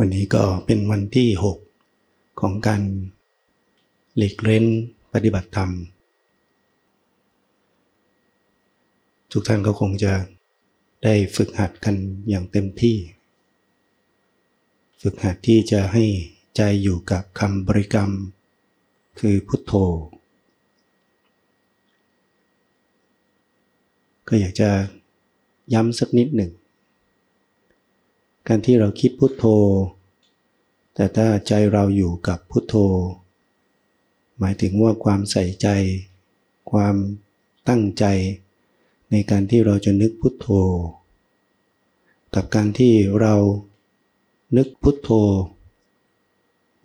วันนี้ก็เป็นวันที่ 6 ของการหลีกเล่นปฏิบัติธรรม ทุกท่านก็คงจะได้ฝึกหัดกันอย่างเต็มที่ ฝึกหัดที่จะให้ใจอยู่กับคำบริกรรม คือพุทโธ ก็อยากจะย้ำสักนิดหนึ่ง การที่เราคิดพุทโธ แต่ถ้าใจเราอยู่กับพุทโธ หมายถึงว่าความใส่ใจ ความตั้งใจ ในการที่เราจะนึกพุทโธ กับการที่เรานึกพุทโธ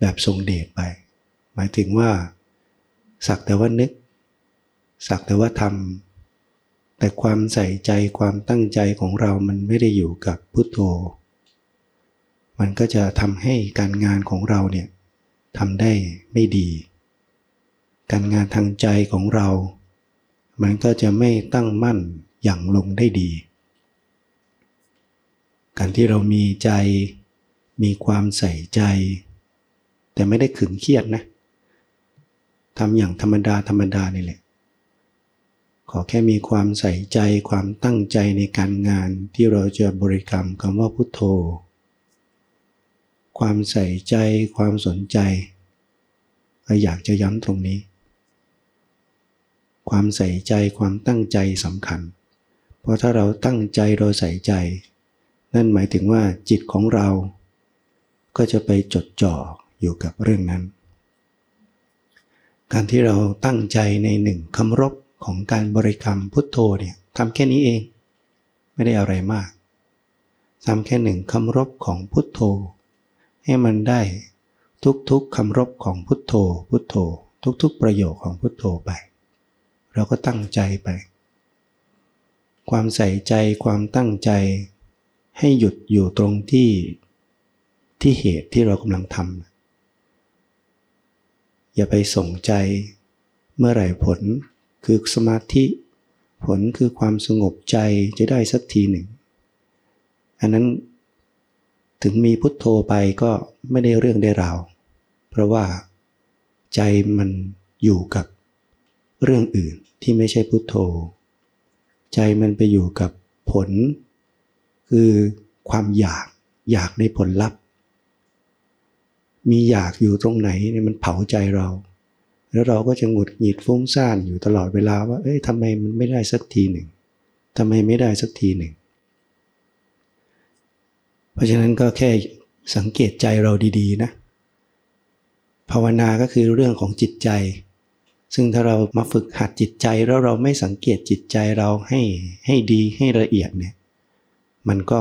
แบบทรงเดชไป หมายถึงว่า สักแต่ว่านึก สักแต่ว่าทำแต่ความใส่ใจความตั้งใจของเรามันไม่ได้อยู่กับพุทโธ มันก็จะทำให้การงานของเราเนี่ยทำได้ไม่ดี การงานทางใจของเรา มันก็จะไม่ตั้งมั่นอย่างลงได้ดี การที่เรามีใจ มีความใส่ใจ แต่ไม่ได้ขึงเครียดนะทำอย่างธรรมดาธรรมดานี่แหละ ขอแค่มีความใส่ใจความตั้งใจในการงานที่เราจะบริกรรมคำว่าพุทโธ ความใส่ใจ ความสนใจอยากจะย้ำตรงนี้ ความใส่ใจความตั้งใจสำคัญ เพราะถ้าเราตั้งใจเราใส่ใจ นั่นหมายถึงว่าจิตของเรา ก็จะไปจดจ่ออยู่กับเรื่องนั้น การที่เราตั้งใจในหนึ่งคำรบของการบริกรรมพุทโธเนี่ยทำแค่นี้เอง ไม่ได้อะไรมากทำแค่หนึ่งคำรบของพุทโธ ให้มันได้ทุกๆคำรบของพุทโธ พุทโธ ทุกๆ ประโยคของพุทโธไป เราก็ตั้งใจไป ความใส่ใจความตั้งใจ ให้หยุดอยู่ตรงที่ที่เหตุที่เรากำลังทำอย่าไปส่งใจเมื่อไหร่ผลคือสมาธิ ผลคือความสงบใจจะได้สักทีหนึ่ง อันนั้น ถึงมีพุทโธไปก็ไม่ได้เรื่องได้ราว เพราะว่าใจมันอยู่กับเรื่องอื่นที่ไม่ใช่พุทโธ ใจมันไปอยู่กับผล คือความอยากอยากในผลลัพธ์ มีอยากอยู่ตรงไหนเนี่ยมันเผาใจเรา แล้วเราก็จะหงุดหงิดฟุ้งซ่านอยู่ตลอดเวลาว่าเอ้ยทำไมมันไม่ได้สักทีหนึ่งทำไมไม่ได้สักทีหนึ่ง เพราะฉะนั้นก็แค่สังเกตใจเราดีๆนะ ภาวนาก็คือเรื่องของจิตใจ ซึ่งถ้าเรามาฝึกหัดจิตใจแล้วเราไม่สังเกตจิตใจเราให้ให้ดีให้ละเอียดเนี่ย มันก็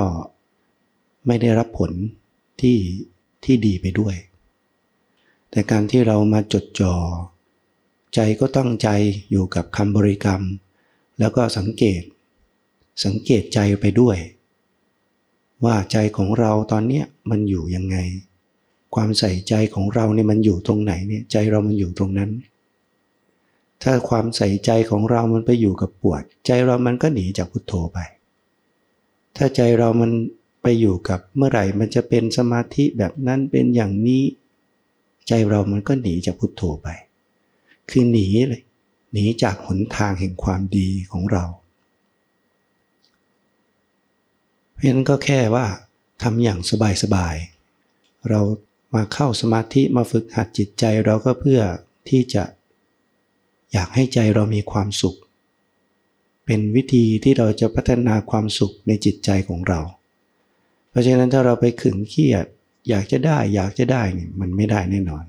ไม่ได้รับผลที่ที่ดีไปด้วย แต่การที่เรามาจดจอ่อใจก็ตั้งใจอยู่กับคำบริกรรม แล้วก็สังเกต สังเกตใจไปด้วย ว่าใจของเราตอนนี้มันอยู่ยังไง ความใส่ใจของเราเนี่ยมันอยู่ตรงไหนเนี่ยใจเรามันอยู่ตรงนั้น ถ้าความใส่ใจของเรามันไปอยู่กับปวด ใจเรามันก็หนีจากพุทโธไป ถ้าใจเรามันไปอยู่กับเมื่อไหร่มันจะเป็นสมาธิแบบนั้นเป็นอย่างนี้ ใจเรามันก็หนีจากพุทโธไป คือหนีเลยหนีจากหนทางแห่งความดีของเรา ราะฉะนั้นก็แค่ว่าทำอย่างสบายๆ เรามาเข้าสมาธิมาฝึกหัดจิตใจเราก็เพื่อที่จะอยากให้ใจเรามีความสุข เป็นวิธีที่เราจะพัฒนาความสุขในจิตใจของเรา เพราะฉะนั้นถ้าเราไปขึงเครียดอยากจะได้อยากจะได้เนี่ยมันไม่ได้แน่นอน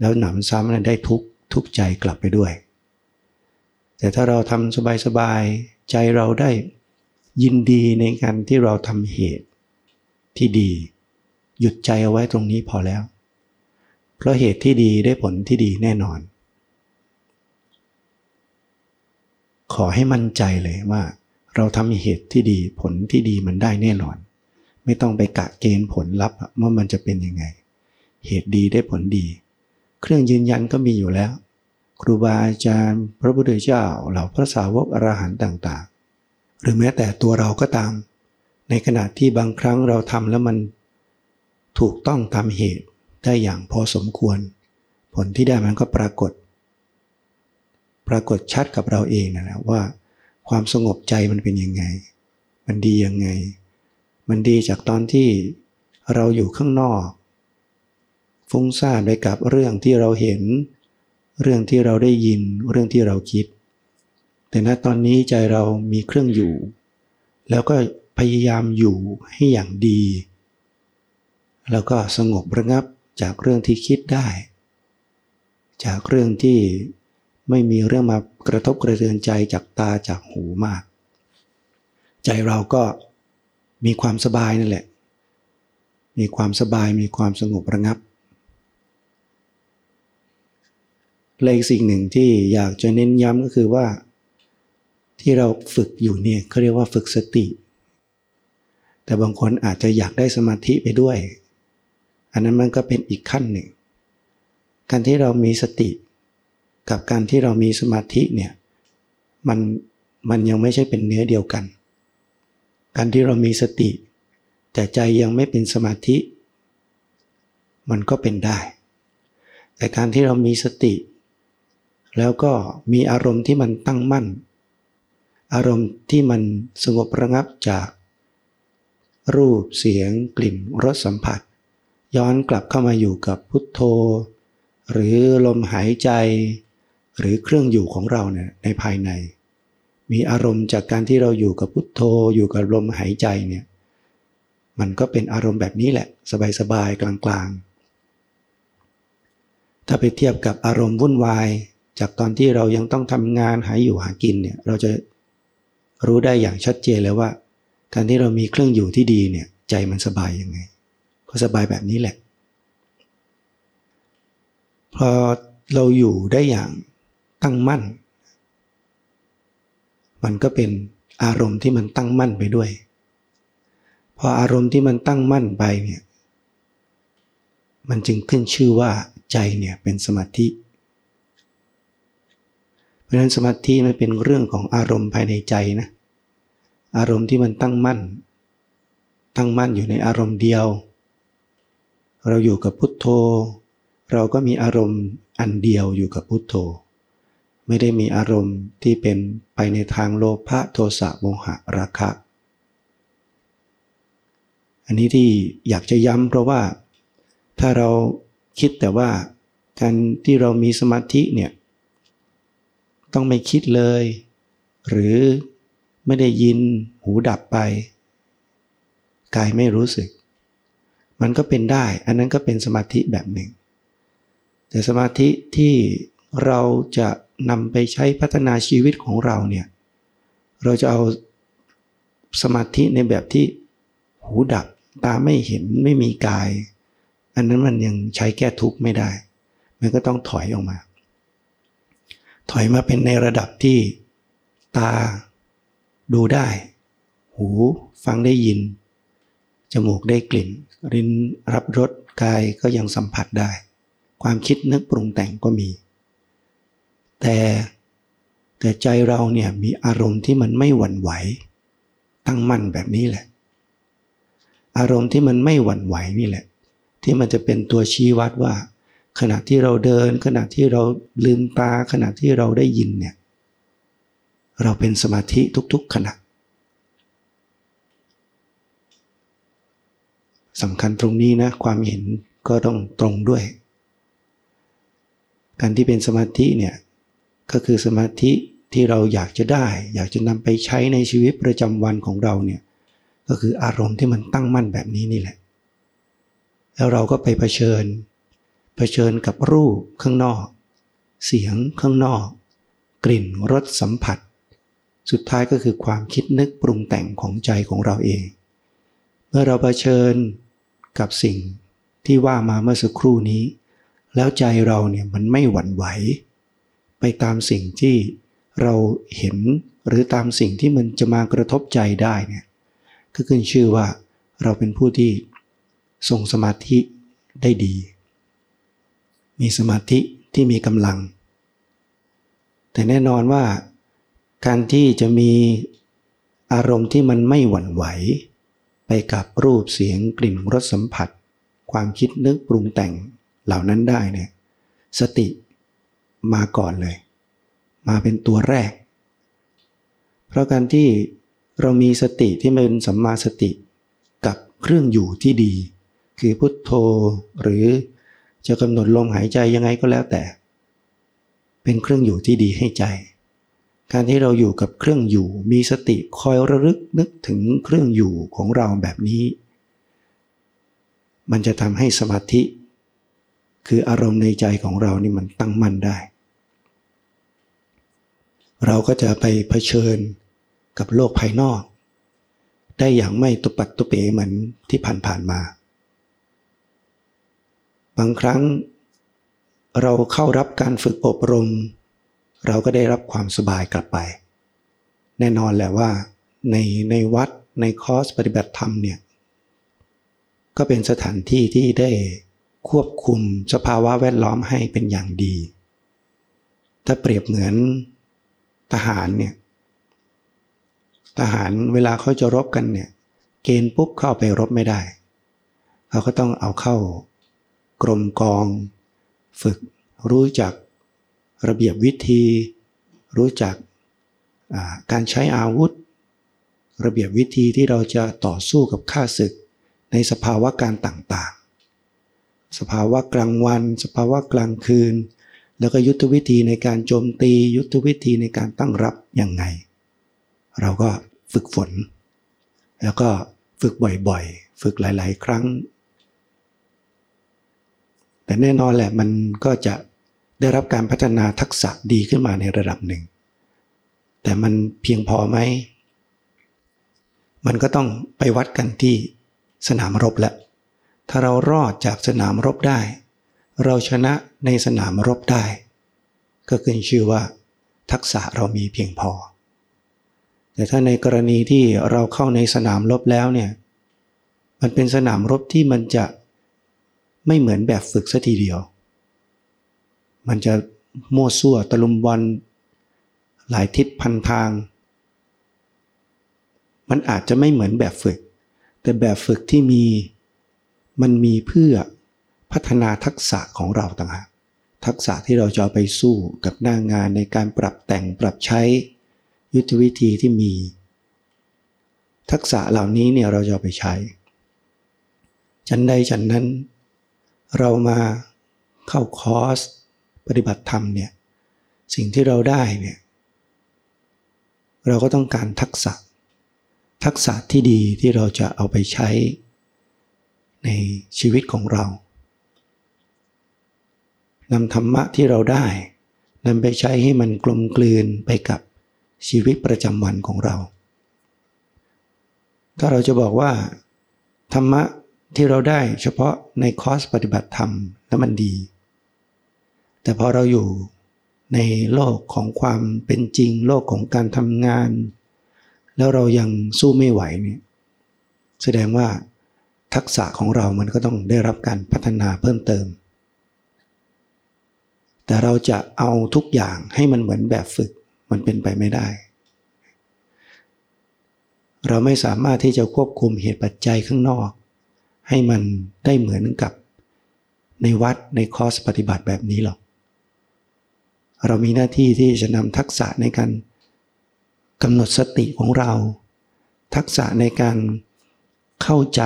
แล้วหนำซ้ำนั้นได้ทุกทุกใจกลับไปด้วย แต่ถ้าเราทำสบายๆใจเราได้ ยินดีในการที่เราทำเหตุที่ดี หยุดใจเอาไว้ตรงนี้พอแล้ว เพราะเหตุที่ดีได้ผลที่ดีแน่นอน ขอให้มั่นใจเลยว่า เราทำเหตุที่ดีผลที่ดีมันได้แน่นอน ไม่ต้องไปกะเกณฑ์ผลลัพธ์ว่ามันจะเป็นยังไง เหตุดีได้ผลดี เครื่องยืนยันก็มีอยู่แล้ว ครูบาอาจารย์ พระพุทธเจ้าเหล่าพระสาวกอรหันต์ต่าง หรือแม้แต่ตัวเราก็ตาม ในขณะที่บางครั้งเราทำแล้วมันถูกต้องตามเหตุได้อย่างพอสมควร ผลที่ได้มันก็ปรากฏ ปรากฏชัดกับเราเองนะนะว่า ความสงบใจมันเป็นยังไง มันดียังไง มันดีจากตอนที่เราอยู่ข้างนอก ฟุ้งซ่านไปกับเรื่องที่เราเห็น เรื่องที่เราได้ยินเรื่องที่เราคิด แต่ณตอนนี้ใจเรามีเครื่องอยู่ แล้วก็พยายามอยู่ให้อย่างดี แล้วก็สงบระงับจากเรื่องที่คิดได้ จากเรื่องที่ไม่มีเรื่องมากระทบกระเทือนใจจากตาจากหูมาก ใจเราก็มีความสบายนั่นแหละ มีความสบายมีความสงบระงับเลยสิ่งหนึ่งที่อยากจะเน้นย้ำก็คือว่า ที่เราฝึกอยู่เนี่ยเขาเรียกว่าฝึกสติ แต่บางคนอาจจะอยากได้สมาธิไปด้วย อันนั้นมันก็เป็นอีกขั้นหนึ่ง การที่เรามีสติ กับการที่เรามีสมาธิเนี่ยมันมันยังไม่ใช่เป็นเนื้อเดียวกัน การที่เรามีสติ แต่ใจยังไม่เป็นสมาธิ มันก็เป็นได้ แต่การที่เรามีสติ แล้วก็มีอารมณ์ที่มันตั้งมั่น อารมณ์ที่มันสงบระงับจาก รูปเสียง กลิ่นรสสัมผัส ย้อนกลับเข้ามาอยู่กับพุทโธ หรือลมหายใจ หรือเครื่องอยู่ของเราเนี่ยในภายใน มีอารมณ์จากการที่เราอยู่กับพุทโธอยู่กับลมหายใจเนี่ยมันก็เป็นอารมณ์แบบนี้แหละ สบายๆ กลางๆ ถ้าไปเทียบกับอารมณ์วุ่นวาย จากตอนที่เรายังต้องทำงานหาอยู่หากินเนี่ยเราจะ รู้ได้อย่างชัดเจนเลยว่า การที่เรามีเครื่องอยู่ที่ดีเนี่ยใจมันสบายยังไง ก็สบายแบบนี้แหละ พอเราอยู่ได้อย่างตั้งมั่น มันก็เป็นอารมณ์ที่มันตั้งมั่นไปด้วย พออารมณ์ที่มันตั้งมั่นไปเนี่ย มันจึงขึ้นชื่อว่าใจเนี่ยเป็นสมาธิ ราะฉะนั้นสมาธิมันเป็นเรื่องของอารมณ์ภายในใจนะ อารมณ์ที่มันตั้งมั่น ตั้งมั่นอยู่ในอารมณ์เดียว เราอยู่กับพุทโธ เราก็มีอารมณ์อันเดียวอยู่กับพุทโธ ไม่ได้มีอารมณ์ที่เป็นไปในทางโลภะโทสะโมหะราคะ อันนี้ที่อยากจะย้ำเพราะว่าถ้าเราคิดแต่ว่าการที่เรามีสมาธิเนี่ย ต้องไม่คิดเลย หรือไม่ได้ยินหูดับไปกายไม่รู้สึก มันก็เป็นได้ อันนั้นก็เป็นสมาธิแบบหนึ่ง แต่สมาธิที่เราจะนำไปใช้พัฒนาชีวิตของเราเนี่ยเราจะเอาสมาธิในแบบที่หูดับตาไม่เห็นไม่มีกาย อันนั้นมันยังใช้แก้ทุกข์ไม่ได้ มันก็ต้องถอยออกมา ถอยมาเป็นในระดับที่ตาดูได้ หูฟังได้ยิน จมูกได้กลิ่น รินรับรสกายก็ยังสัมผัสได้ ความคิดนึกปรุงแต่งก็มี แต่แต่ใจเราเนี่ยมีอารมณ์ที่มันไม่หวั่นไหว ตั้งมั่นแบบนี้แหละ อารมณ์ที่มันไม่หวั่นไหวนี่แหละ ที่มันจะเป็นตัวชี้วัดว่า ขณะที่เราเดิน ขณะที่เราลืมตาขณะที่เราได้ยินเนี่ยเราเป็นสมาธิทุกๆขณะสำคัญตรงนี้นะความเห็นก็ต้องตรงด้วย การที่เป็นสมาธิเนี่ยก็คือสมาธิที่เราอยากจะได้ อยากจะนำไปใช้ในชีวิตประจำวันของเราเนี่ยก็คืออารมณ์ที่มันตั้งมั่นแบบนี้นี่แหละ แล้วเราก็ไปเผชิญ เผชิญกับรูปข้างนอก เสียงข้างนอก กลิ่นรสสัมผัส สุดท้ายก็คือความคิดนึกปรุงแต่งของใจของเราเอง เมื่อเราเผชิญกับสิ่งที่ว่ามาเมื่อสักครู่นี้ แล้วใจเราเนี่ยมันไม่หวั่นไหว ไปตามสิ่งที่เราเห็นหรือตามสิ่งที่มันจะมากระทบใจได้เนี่ยก็ขึ้นชื่อว่าเราเป็นผู้ที่ทรงสมาธิได้ดี มีสมาธิที่มีกำลัง แต่แน่นอนว่าการที่จะมีอารมณ์ที่มันไม่หวั่นไหว ไปกับรูปเสียงกลิ่นรสสัมผัส ความคิดนึกปรุงแต่งเหล่านั้นได้เนี่ยสติมาก่อนเลย มาเป็นตัวแรก เพราะการที่เรามีสติที่เป็นสัมมาสติกับเครื่องอยู่ที่ดี คือพุทโธหรือ จะกำหนดลมหายใจยังไงก็แล้วแต่ เป็นเครื่องอยู่ที่ดีให้ใจ การที่เราอยู่กับเครื่องอยู่ มีสติคอยระลึกนึกถึงเครื่องอยู่ของเราแบบนี้ มันจะทำให้สมาธิ คืออารมณ์ในใจของเรานี่มันตั้งมั่นได้ เราก็จะไปเผชิญกับโลกภายนอก ได้อย่างไม่ตุปัดตุเป๋เหมือนที่ผ่านๆมา บางครั้ง เราเข้ารับการฝึกอบรม เราก็ได้รับความสบายกลับไป แน่นอนแหละว่า ในในวัดในคอร์สปฏิบัติธรรมเนี่ยก็เป็นสถานที่ที่ได้ควบคุมสภาวะแวดล้อมให้เป็นอย่างดี ถ้าเปรียบเหมือนทหารเนี่ยทหารเวลาเขาจะรบกันเนี่ย เกณฑ์ปุ๊บเข้าไปรบไม่ได้ เขาก็ต้องเอาเข้า กรมกอง ฝึกรู้จักระเบียบวิธี รู้จักการใช้อาวุธ ระเบียบวิธีที่เราจะต่อสู้กับข้าศึกในสภาวะการต่างๆ สภาวะกลางวัน สภาวะกลางคืน แล้วก็ยุทธวิธีในการโจมตี ยุทธวิธีในการตั้งรับยังไง เราก็ฝึกฝน แล้วก็ฝึกบ่อยๆ ฝึกหลาย ๆ ครั้ง แต่แน่นอนแหละมันก็จะได้รับการพัฒนาทักษะดีขึ้นมาในระดับหนึ่ง แต่มันเพียงพอไหม มันก็ต้องไปวัดกันที่สนามรบแหละ ถ้าเรารอดจากสนามรบได้ เราชนะในสนามรบได้ ก็ขึ้นชื่อว่า ทักษะเรามีเพียงพอ แต่ถ้าในกรณีที่เราเข้าในสนามรบแล้วเนี่ย มันเป็นสนามรบที่มันจะ ไม่เหมือนแบบฝึกสัทีเดียว มันจะมั่วซั่วตะลุมบอลหลายทิศพันทาง มันอาจจะไม่เหมือนแบบฝึก แต่แบบฝึกที่มีมันมีเพื่อพัฒนาทักษะของเราต่างหากทักษะที่เราจะไปสู้กับหน้างานในการปรับแต่งปรับใช้ยุทธวิธีที่มี ทักษะเหล่านี้เนี่ยเราจะไปใช้ ฉันใดฉันนั้น เรามาเข้าคอร์สปฏิบัติธรรมเนี่ยสิ่งที่เราได้เนี่ยเราก็ต้องการทักษะ ทักษะที่ดีที่เราจะเอาไปใช้ในชีวิตของเรานำธรรมะที่เราได้นำไปใช้ให้มันกลมกลืนไปกับชีวิตประจำวันของเรา ถ้าเราจะบอกว่า ธรรมะ ที่เราได้เฉพาะในคอร์สปฏิบัติธรรมแล้วมันดี แต่พอเราอยู่ในโลกของความเป็นจริงโลกของการทำงาน แล้วเรายังสู้ไม่ไหวเนี่ยแสดงว่าทักษะของเรามันก็ต้องได้รับการพัฒนาเพิ่มเติม แต่เราจะเอาทุกอย่างให้มันเหมือนแบบฝึกมันเป็นไปไม่ได้ เราไม่สามารถที่จะควบคุมเหตุปัจจัยข้างนอก ให้มันได้เหมือนกับในวัดในคอร์สปฏิบัติแบบนี้หรอก เรามีหน้าที่ที่จะนำทักษะในการกำหนดสติของเรา ทักษะในการเข้าใจ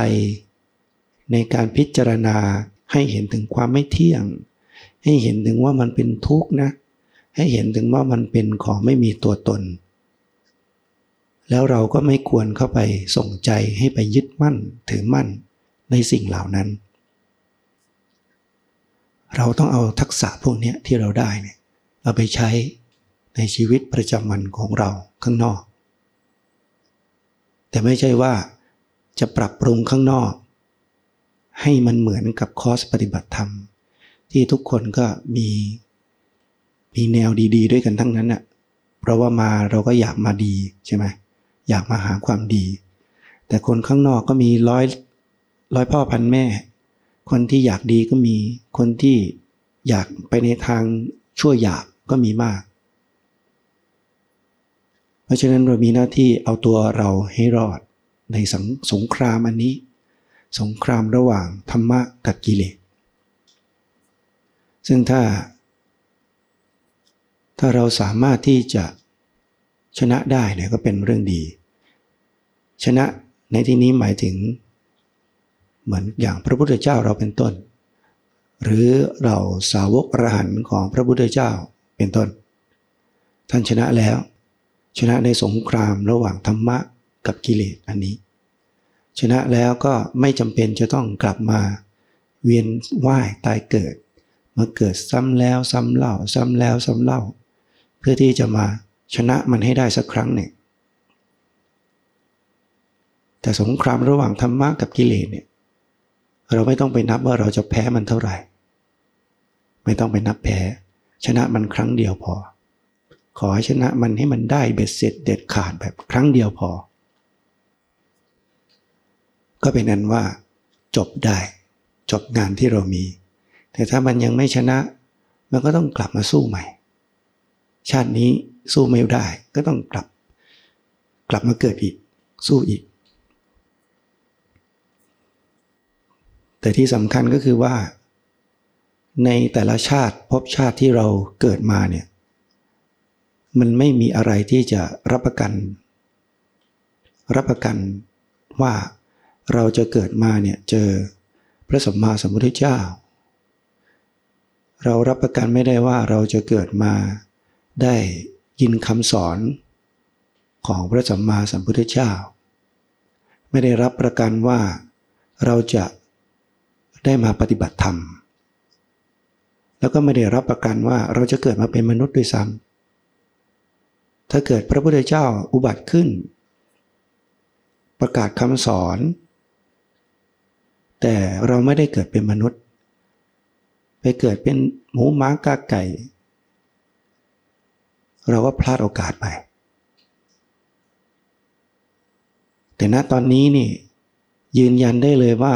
ในการพิจารณาให้เห็นถึงความไม่เที่ยง ให้เห็นถึงว่ามันเป็นทุกข์นะ ให้เห็นถึงว่ามันเป็นของไม่มีตัวตน แล้วเราก็ไม่ควรเข้าไปส่งใจให้ไปยึดมั่นถือมั่น ในสิ่งเหล่านั้น เราต้องเอาทักษะพวกนี้ที่เราได้เนี่ยเอาไปใช้ในชีวิตประจำวันของเราข้างนอก แต่ไม่ใช่ว่าจะปรับปรุงข้างนอก ให้มันเหมือนกับคอร์สปฏิบัติธรรม ที่ทุกคนก็มีมีแนวดี ๆ ด้วยกันทั้งนั้นน่ะเพราะว่ามาเราก็อยากมาดีใช่ไหมอยากมาหาความดี แต่คนข้างนอกก็มีร้อย ร้อยพ่อพันแม่ คนที่อยากดีก็มี คนที่อยากไปในทางชั่วหยาบก็มีมาก เพราะฉะนั้นเรามีหน้าที่เอาตัวเราให้รอดในสงสงครามอันนี้ สงครามระหว่างธรรมะกับกิเลส ซึ่งถ้า ถ้าเราสามารถที่จะชนะได้เนี่ยก็เป็นเรื่องดี ชนะในที่นี้หมายถึง เหมือนอย่างพระพุทธเจ้าเราเป็นต้น หรือเราสาวกอรหันต์ของพระพุทธเจ้าเป็นต้น ท่านชนะแล้ว ชนะในสงครามระหว่างธรรมะกับกิเลสอันนี้ ชนะแล้วก็ไม่จำเป็นจะต้องกลับมาเวียนว่ายตายเกิด มาเกิดซ้ำแล้วซ้ำเล่า ซ้ำแล้วซ้ำเล่า เพื่อที่จะมาชนะมันให้ได้สักครั้งหนึ่งแต่สงครามระหว่างธรรมะกับกิเลสเนี่ย เราไม่ต้องไปนับว่าเราจะแพ้มันเท่าไหร่ ไม่ต้องไปนับแพ้ ชนะมันครั้งเดียวพอ ขอให้ชนะมันให้มันได้เบ็ดเสร็จเด็ดขาดแบบครั้งเดียวพอ ก็เป็นอันว่า จบได้ จบงานที่เรามี แต่ถ้ามันยังไม่ชนะ มันก็ต้องกลับมาสู้ใหม่ ชาตินี้สู้ไม่ได้ก็ต้องกลับ กลับมาเกิดอีก สู้อีก แต่ที่สำคัญก็คือว่า ในแต่ละชาติพบชาติที่เราเกิดมาเนี่ยมันไม่มีอะไรที่จะรับประกัน รับประกันว่าเราจะเกิดมาเนี่ยเจอพระสัมมาสัมพุทธเจ้า เรารับประกันไม่ได้ว่าเราจะเกิดมาได้ยินคำสอนของพระสัมมาสัมพุทธเจ้า ไม่ได้รับประกันว่าเราจะ ได้มาปฏิบัติธรรม แล้วก็ไม่ได้รับประกันว่าเราจะเกิดมาเป็นมนุษย์ด้วยซ้ำถ้าเกิดพระพุทธเจ้าอุบัติขึ้น ประกาศคำสอน แต่เราไม่ได้เกิดเป็นมนุษย์ ไปเกิดเป็นหมูม้ากาไก่ เราก็พลาดโอกาสไปแต่ณตอนนี้นี่ยืนยันได้เลยว่า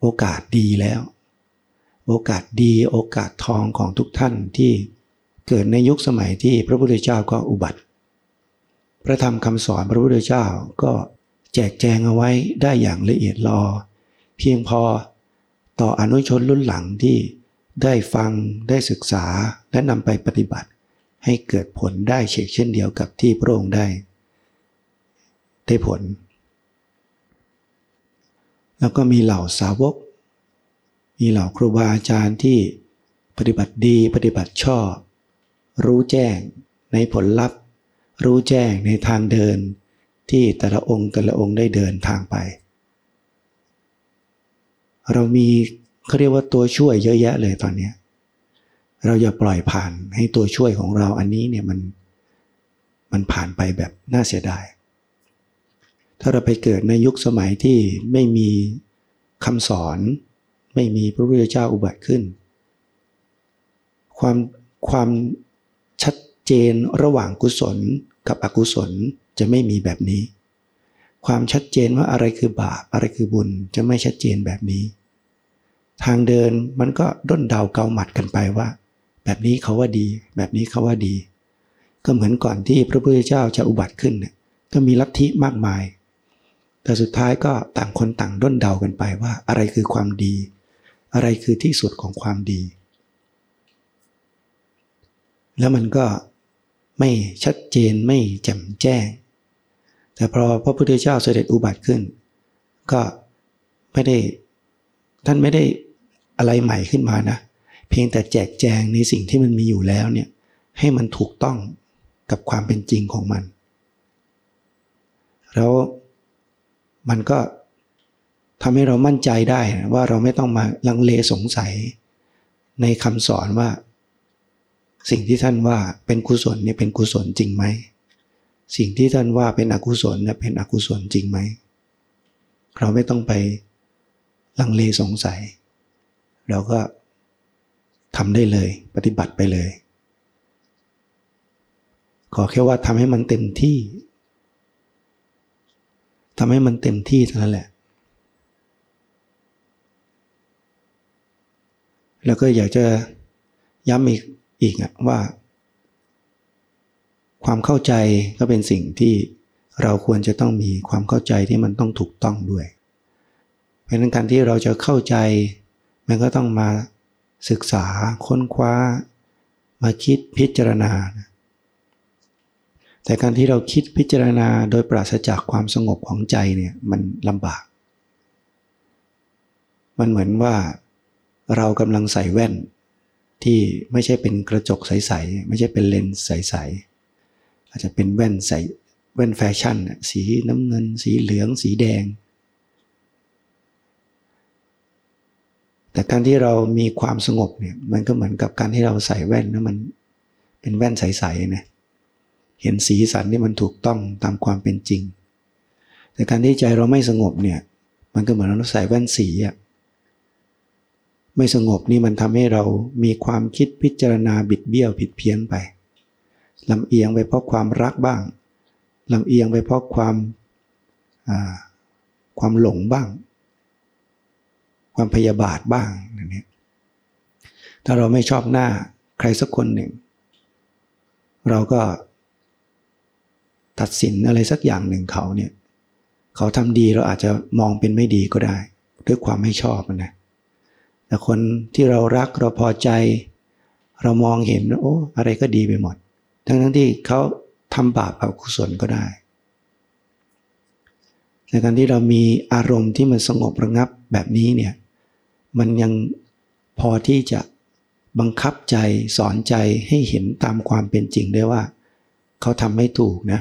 โอกาสดีแล้ว โอกาสดีโอกาสทองของทุกท่านที่เกิดในยุคสมัยที่พระพุทธเจ้าก็อุบัติ พระธรรมคำสอนพระพุทธเจ้าก็แจกแจงเอาไว้ได้อย่างละเอียดรอเพียงพอต่ออนุชนรุ่นหลังที่ได้ฟังได้ศึกษาและนำไปปฏิบัติ ให้เกิดผลได้เช่นเดียวกับที่พระองค์ได้ ได้ผล แล้วก็มีเหล่าสาวก มีเหล่าครูบาอาจารย์ที่ปฏิบัติดีปฏิบัติชอบ รู้แจ้งในผลลัพธ์ รู้แจ้งในทางเดิน ที่แต่ละองค์แต่ละองค์ได้เดินทางไป เรามีเขาเรียกว่าตัวช่วยเยอะแยะเลยตอนนี้เราอย่าปล่อยผ่านให้ตัวช่วยของเราอันนี้เนี่ยมันมันผ่านไปแบบน่าเสียดาย ถ้าเราไปเกิดในยุคสมัยที่ไม่มีคำสอน ไม่มีพระพุทธเจ้าอุบัติขึ้น ความความชัดเจนระหว่างกุศลกับอกุศลจะไม่มีแบบนี้ ความชัดเจนว่าอะไรคือบาปอะไรคือบุญจะไม่ชัดเจนแบบนี้ ทางเดินมันก็ด้นเดาเกาหมัดกันไปว่า แบบนี้เขาว่าดี แบบนี้เขาว่าดี ก็เหมือนก่อนที่พระพุทธเจ้าจะอุบัติขึ้นเนี่ยก็มีลัทธิมากมาย แต่สุดท้ายก็ต่างคนต่างด้นเดากันไปว่า อะไรคือความดี อะไรคือที่สุดของความดี แล้วมันก็ไม่ชัดเจนไม่แจ่มแจ้ง แต่พอพระพุทธเจ้าเสด็จอุบัติขึ้น ก็ไม่ได้ท่านไม่ได้อะไรใหม่ขึ้นมานะ เพียงแต่แจกแจงในสิ่งที่มันมีอยู่แล้วเนี่ยให้มันถูกต้องกับความเป็นจริงของมัน แล้ว มันก็ทำให้เรามั่นใจได้ว่าเราไม่ต้องมาลังเลสงสัยในคำสอนว่า สิ่งที่ท่านว่าเป็นกุศลเนี่ยเป็นกุศลจริงไหมสิ่งที่ท่านว่าเป็นอกุศลเนี่ยเป็นอกุศลจริงไหมเราไม่ต้องไปลังเลสงสัย เราก็ทำได้เลยปฏิบัติไปเลย ขอแค่ว่าทำให้มันเต็มที่ ทำให้มันเต็มที่เท่านั้นแหละ แล้วก็อยากจะย้ำอีกอีกอะว่า ความเข้าใจก็เป็นสิ่งที่เราควรจะต้องมีความเข้าใจที่มันต้องถูกต้องด้วย เพราะนั้นการที่เราจะเข้าใจ มันก็ต้องมาศึกษาค้นคว้า มาคิดพิจารณา แต่การที่เราคิดพิจารณาโดยปราศจากความสงบของใจเนี่ยมันลำบาก มันเหมือนว่าเรากำลังใส่แว่น ที่ไม่ใช่เป็นกระจกใสๆ ไม่ใช่เป็นเลนส์ใสๆ อาจจะเป็นแว่นใสแว่นแฟชั่น สีน้ำเงิน สีเหลือง สีแดง แต่การที่เรามีความสงบเนี่ยมันก็เหมือนกับการที่เราใส่แว่นแล้วมันเป็นแว่นใสๆนะ เห็นสีสันที่มันถูกต้องตามความเป็นจริง แต่การที่ใจเราไม่สงบเนี่ย มันก็เหมือนเราใส่แว่นสีอะไม่สงบนี่มันทำให้เรามีความคิดพิจารณาบิดเบี้ยวผิดเพี้ยนไปลำเอียงไปเพราะความรักบ้างลำเอียงไปเพราะความความหลงบ้าง ความพยาบาทบ้างนี่ถ้าเราไม่ชอบหน้าใครสักคนหนึ่ง เราก็ ตัดสินอะไรสักอย่างหนึ่งเขาเนี่ยเขาทำดีเราอาจจะมองเป็นไม่ดีก็ได้ ด้วยความไม่ชอบนะแต่คนที่เรารักเราพอใจ เรามองเห็นโอ้อะไรก็ดีไปหมด ทั้งทั้งที่เขาทำบาปอกุศลก็ได้ในการที่เรามีอารมณ์ที่มันสงบระงับแบบนี้เนี่ยมันยังพอที่จะบังคับใจสอนใจให้เห็นตามความเป็นจริงได้ว่า เขาทำไม่ถูกนะ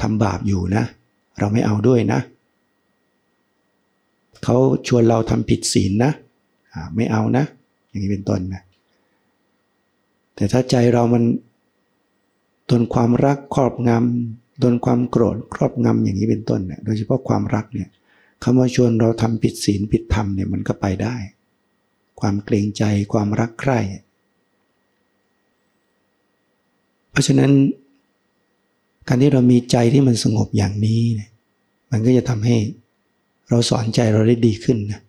ทำบาปอยู่นะ เราไม่เอาด้วยนะ เขาชวนเราทำผิดศีลนะไม่เอานะ อย่างนี้เป็นต้นนะแต่ถ้าใจเรามันโดนความรักครอบงำโดนความโกรธครอบงำอย่างนี้เป็นต้นเนี่ยโดยเฉพาะความรักเนี่ยคำว่าชวนเราทำผิดศีลผิดธรรมเนี่ยมันก็ไปได้ ความเกรงใจความรักใคร่ เพราะฉะนั้น การที่เรามีใจที่มันสงบอย่างนี้เนี่ยมันก็จะทำให้เราสอนใจเราได้ดีขึ้นนะ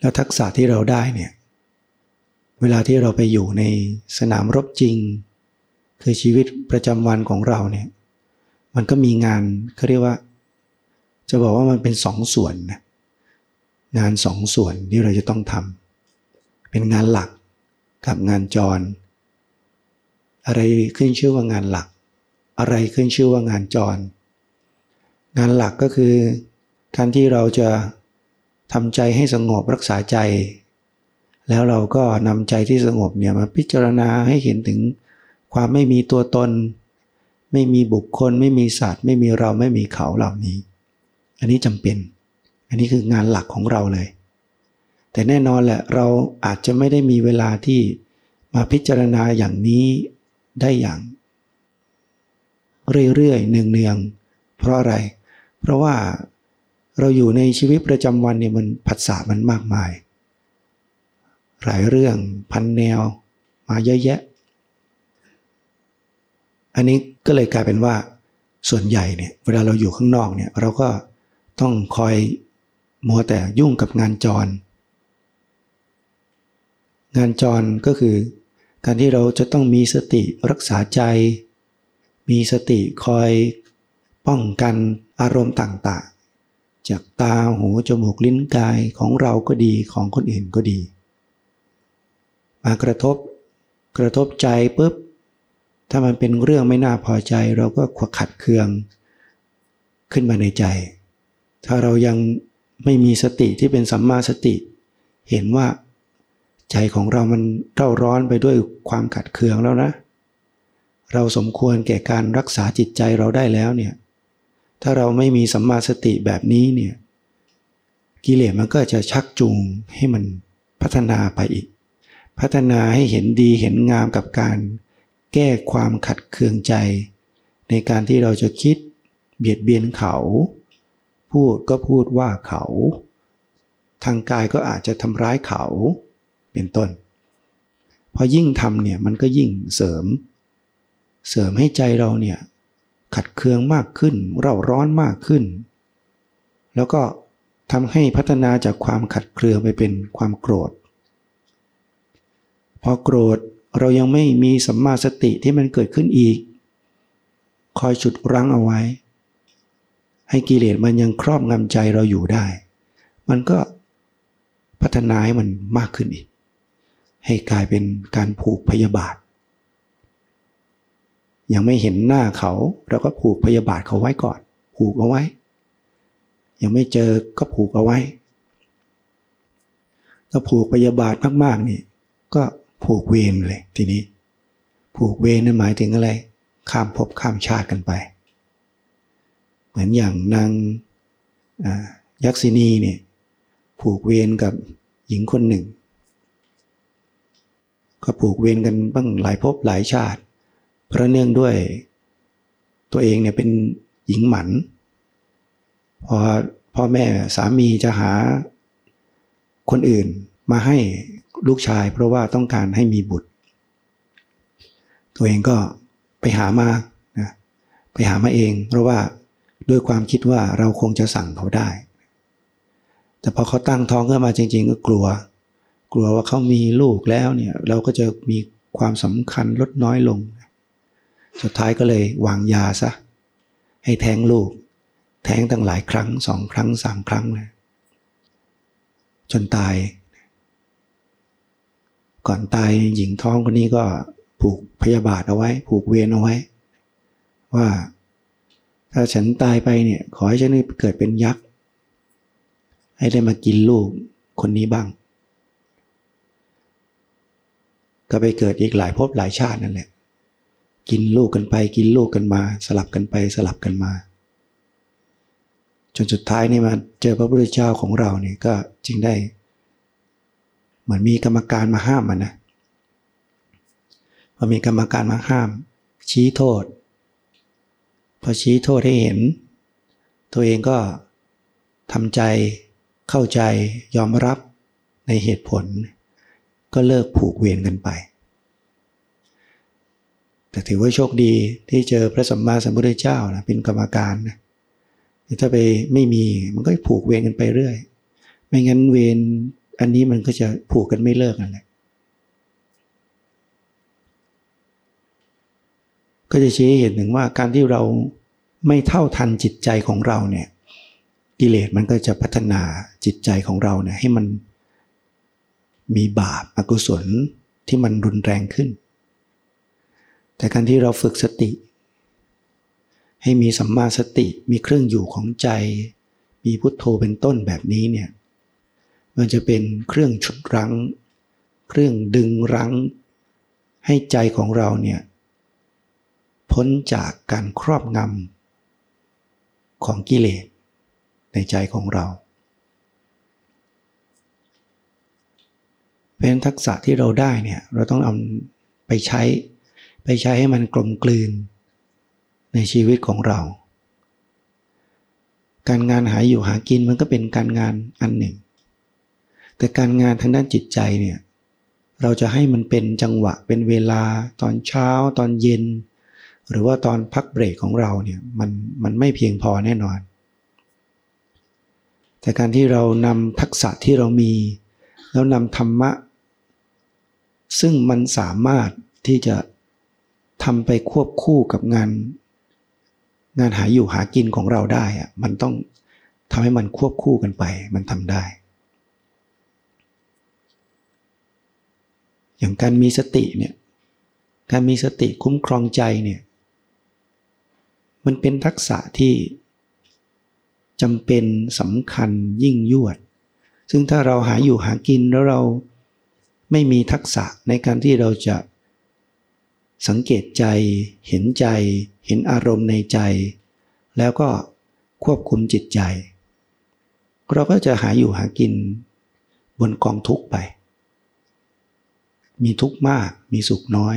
แล้วทักษะที่เราได้เนี่ยเวลาที่เราไปอยู่ในสนามรบจริง คือชีวิตประจำวันของเราเนี่ยมันก็มีงานเขาเรียกว่า จะบอกว่ามันเป็นสองส่วนนะงานสองส่วนที่เราจะต้องทำเป็นงานหลักกับงานจร อะไรขึ้นชื่อว่างานหลัก อะไรขึ้นชื่อว่างานจร งานหลักก็คือการที่เราจะทำใจให้สงบรักษาใจ แล้วเราก็นำใจที่สงบเนี่ยมาพิจารณาให้เห็นถึงความไม่มีตัวตน ไม่มีบุคคล ไม่มีสัตว์ ไม่มีเราไม่มีเขาเหล่านี้ อันนี้จำเป็น อันนี้คืองานหลักของเราเลย แต่แน่นอนแหละเราอาจจะไม่ได้มีเวลาที่มาพิจารณาอย่างนี้ ได้อย่าง เรื่อยๆเนืองๆเพราะอะไร เพราะว่าเราอยู่ในชีวิตประจำวันเนี่ยมันผัสสะมันมากมาย หลายเรื่องพันแนวมาเยอะแยะ อันนี้ก็เลยกลายเป็นว่า ส่วนใหญ่เนี่ยเวลาเราอยู่ข้างนอกเนี่ยเราก็ต้องคอยมัวแต่ยุ่งกับงานจร งานจรก็คือ การที่เราจะต้องมีสติรักษาใจ มีสติคอยป้องกันอารมณ์ต่างๆ จากตาหูจมูกลิ้นกายของเราก็ดีของคนอื่นก็ดี มากระทบกระทบใจปุ๊บถ้ามันเป็นเรื่องไม่น่าพอใจเราก็ขวขัดเคือง ขึ้นมาในใจ ถ้าเรายังไม่มีสติที่เป็นสัมมาสติ เห็นว่า ใจของเรามันเร่าร้อนไปด้วยความขัดเคืองแล้วนะ เราสมควรแก่การรักษาจิตใจเราได้แล้วเนี่ย ถ้าเราไม่มีสัมมาสติแบบนี้เนี่ย กิเลสมันก็จะชักจูงให้มันพัฒนาไปอีก พัฒนาให้เห็นดีเห็นงามกับการแก้ความขัดเคืองใจ ในการที่เราจะคิดเบียดเบียนเขา พูดก็พูดว่าเขา ทางกายก็อาจจะทำร้ายเขา เป็นต้น พอยิ่งทำเนี่ยมันก็ยิ่งเสริม เสริมให้ใจเราเนี่ยขัดเคืองมากขึ้น เร่าร้อนมากขึ้น แล้วก็ทำให้พัฒนาจากความขัดเคืองไปเป็นความโกรธ พอโกรธเรายังไม่มีสัมมาสติที่มันเกิดขึ้นอีก คอยฉุดรั้งเอาไว้ ให้กิเลสมันยังครอบงำใจเราอยู่ได้ มันก็พัฒนาให้มันมากขึ้นอีก ให้กลายเป็นการผูกพยาบาท ยังไม่เห็นหน้าเขาเราก็ผูกพยาบาทเขาไว้ก่อน ผูกเอาไว้ ยังไม่เจอก็ผูกเอาไว้ถ้าผูกพยาบาทมากๆนี่ ก็ผูกเวรเลยทีนี้ ผูกเวรนั่นหมายถึงอะไร ข้ามภพข้ามชาติกันไป เหมือนอย่างนางยักษินีเนี่ยผูกเวรกับหญิงคนหนึ่ง ก็ผูกเวรกันบ้างหลายภพหลายชาติ เพราะเนื่องด้วย ตัวเองเนี่ยเป็นหญิงหมัน พอพ่อแม่สามีจะหาคนอื่นมาให้ลูกชาย เพราะว่าต้องการให้มีบุตร ตัวเองก็ไปหามานะไปหามาเอง เพราะว่าด้วยความคิดว่าเราคงจะสั่งเขาได้ แต่พอเขาตั้งท้องขึ้นมาจริง ๆ ก็กลัว กลัวว่าเขามีลูกแล้วเนี่ยเราก็จะมีความสำคัญลดน้อยลง สุดท้ายก็เลยวางยาซะ ให้แท้งลูก แท้งตั้งหลายครั้งสองครั้งสามครั้งเลยจนตาย ก่อนตายหญิงท้องคนนี้ก็ผูกพยาบาทเอาไว้ ผูกเวรเอาไว้ ว่าถ้าฉันตายไปเนี่ยขอให้ฉันเกิดเป็นยักษ์ ให้ได้มากินลูกคนนี้บ้าง ก็ไปเกิดอีกหลายภพหลายชาตินั่นแหละ กินลูกกันไปกินลูกกันมา สลับกันไปสลับกันมา จนสุดท้ายนี่มาเจอพระพุทธเจ้าของเราเนี่ยก็จึงได้ เหมือนมีกรรมการมาห้ามมันนะพอมีกรรมการมาห้าม ชี้โทษ พอชี้โทษให้เห็น ตัวเองก็ทำใจเข้าใจยอมรับในเหตุผล ก็เลิกผูกเวรกันไป แต่ถือว่าโชคดีที่เจอพระสัมมาสัมพุทธเจ้านะเป็นกรรมการนะถ้าไปไม่มีมันก็ผูกเวรกันไปเรื่อย ไม่งั้นเวรอันนี้มันก็จะผูกกันไม่เลิกนั่นแหละก็จะชี้เห็นถึงว่าการที่เราไม่เท่าทันจิตใจของเราเนี่ยกิเลสมันก็จะพัฒนาจิตใจของเราเนี่ยให้มัน มีบาปอกุศลที่มันรุนแรงขึ้น แต่การที่เราฝึกสติ ให้มีสัมมาสติมีเครื่องอยู่ของใจ มีพุทโธเป็นต้นแบบนี้เนี่ยมันจะเป็นเครื่องชุดรั้ง เครื่องดึงรั้ง ให้ใจของเราเนี่ยพ้นจากการครอบงำของกิเลสในใจของเรา เป็นทักษะที่เราได้เนี่ยเราต้องเอาไปใช้ ไปใช้ให้มันกลมกลืน ในชีวิตของเรา การงานหาอยู่หากินมันก็เป็นการงานอันหนึ่ง แต่การงานทางด้านจิตใจเนี่ยเราจะให้มันเป็นจังหวะเป็นเวลาตอนเช้าตอนเย็น หรือว่าตอนพักเบรกของเราเนี่ยมันมันไม่เพียงพอแน่นอน แต่การที่เรานำทักษะที่เรามี แล้วนำธรรมะ ซึ่งมันสามารถที่จะทำไปควบคู่กับงาน งานหาอยู่หากินของเราได้อะมันต้องทำให้มันควบคู่กันไป มันทำได้ อย่างการมีสติเนี่ยการมีสติคุ้มครองใจเนี่ยมันเป็นทักษะที่จำเป็นสำคัญยิ่งยวด ซึ่งถ้าเราหาอยู่หากินแล้วเรา ไม่มีทักษะในการที่เราจะ สังเกตใจ เห็นใจ เห็นอารมณ์ในใจ แล้วก็ควบคุมจิตใจ เราก็จะหาอยู่หากินบนกองทุกไป มีทุกมากมีสุขน้อย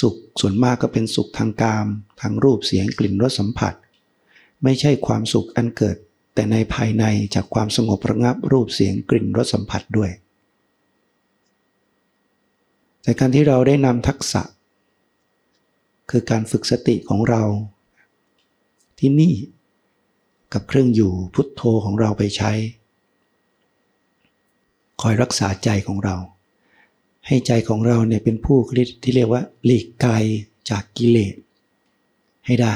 สุขส่วนมากก็เป็นสุขทางกาม ทางรูปเสียงกลิ่นรสสัมผัส ไม่ใช่ความสุขอันเกิด แต่ในภายในจากความสงบระงับรูปเสียงกลิ่นรสสัมผัสด้วย แต่การที่เราได้นำทักษะ คือการฝึกสติของเรา ที่นี่กับเครื่องอยู่พุทโธของเราไปใช้ คอยรักษาใจของเรา ให้ใจของเราเนี่ยเป็นผู้ที่เรียกว่าหลีกไกลจากกิเลสให้ได้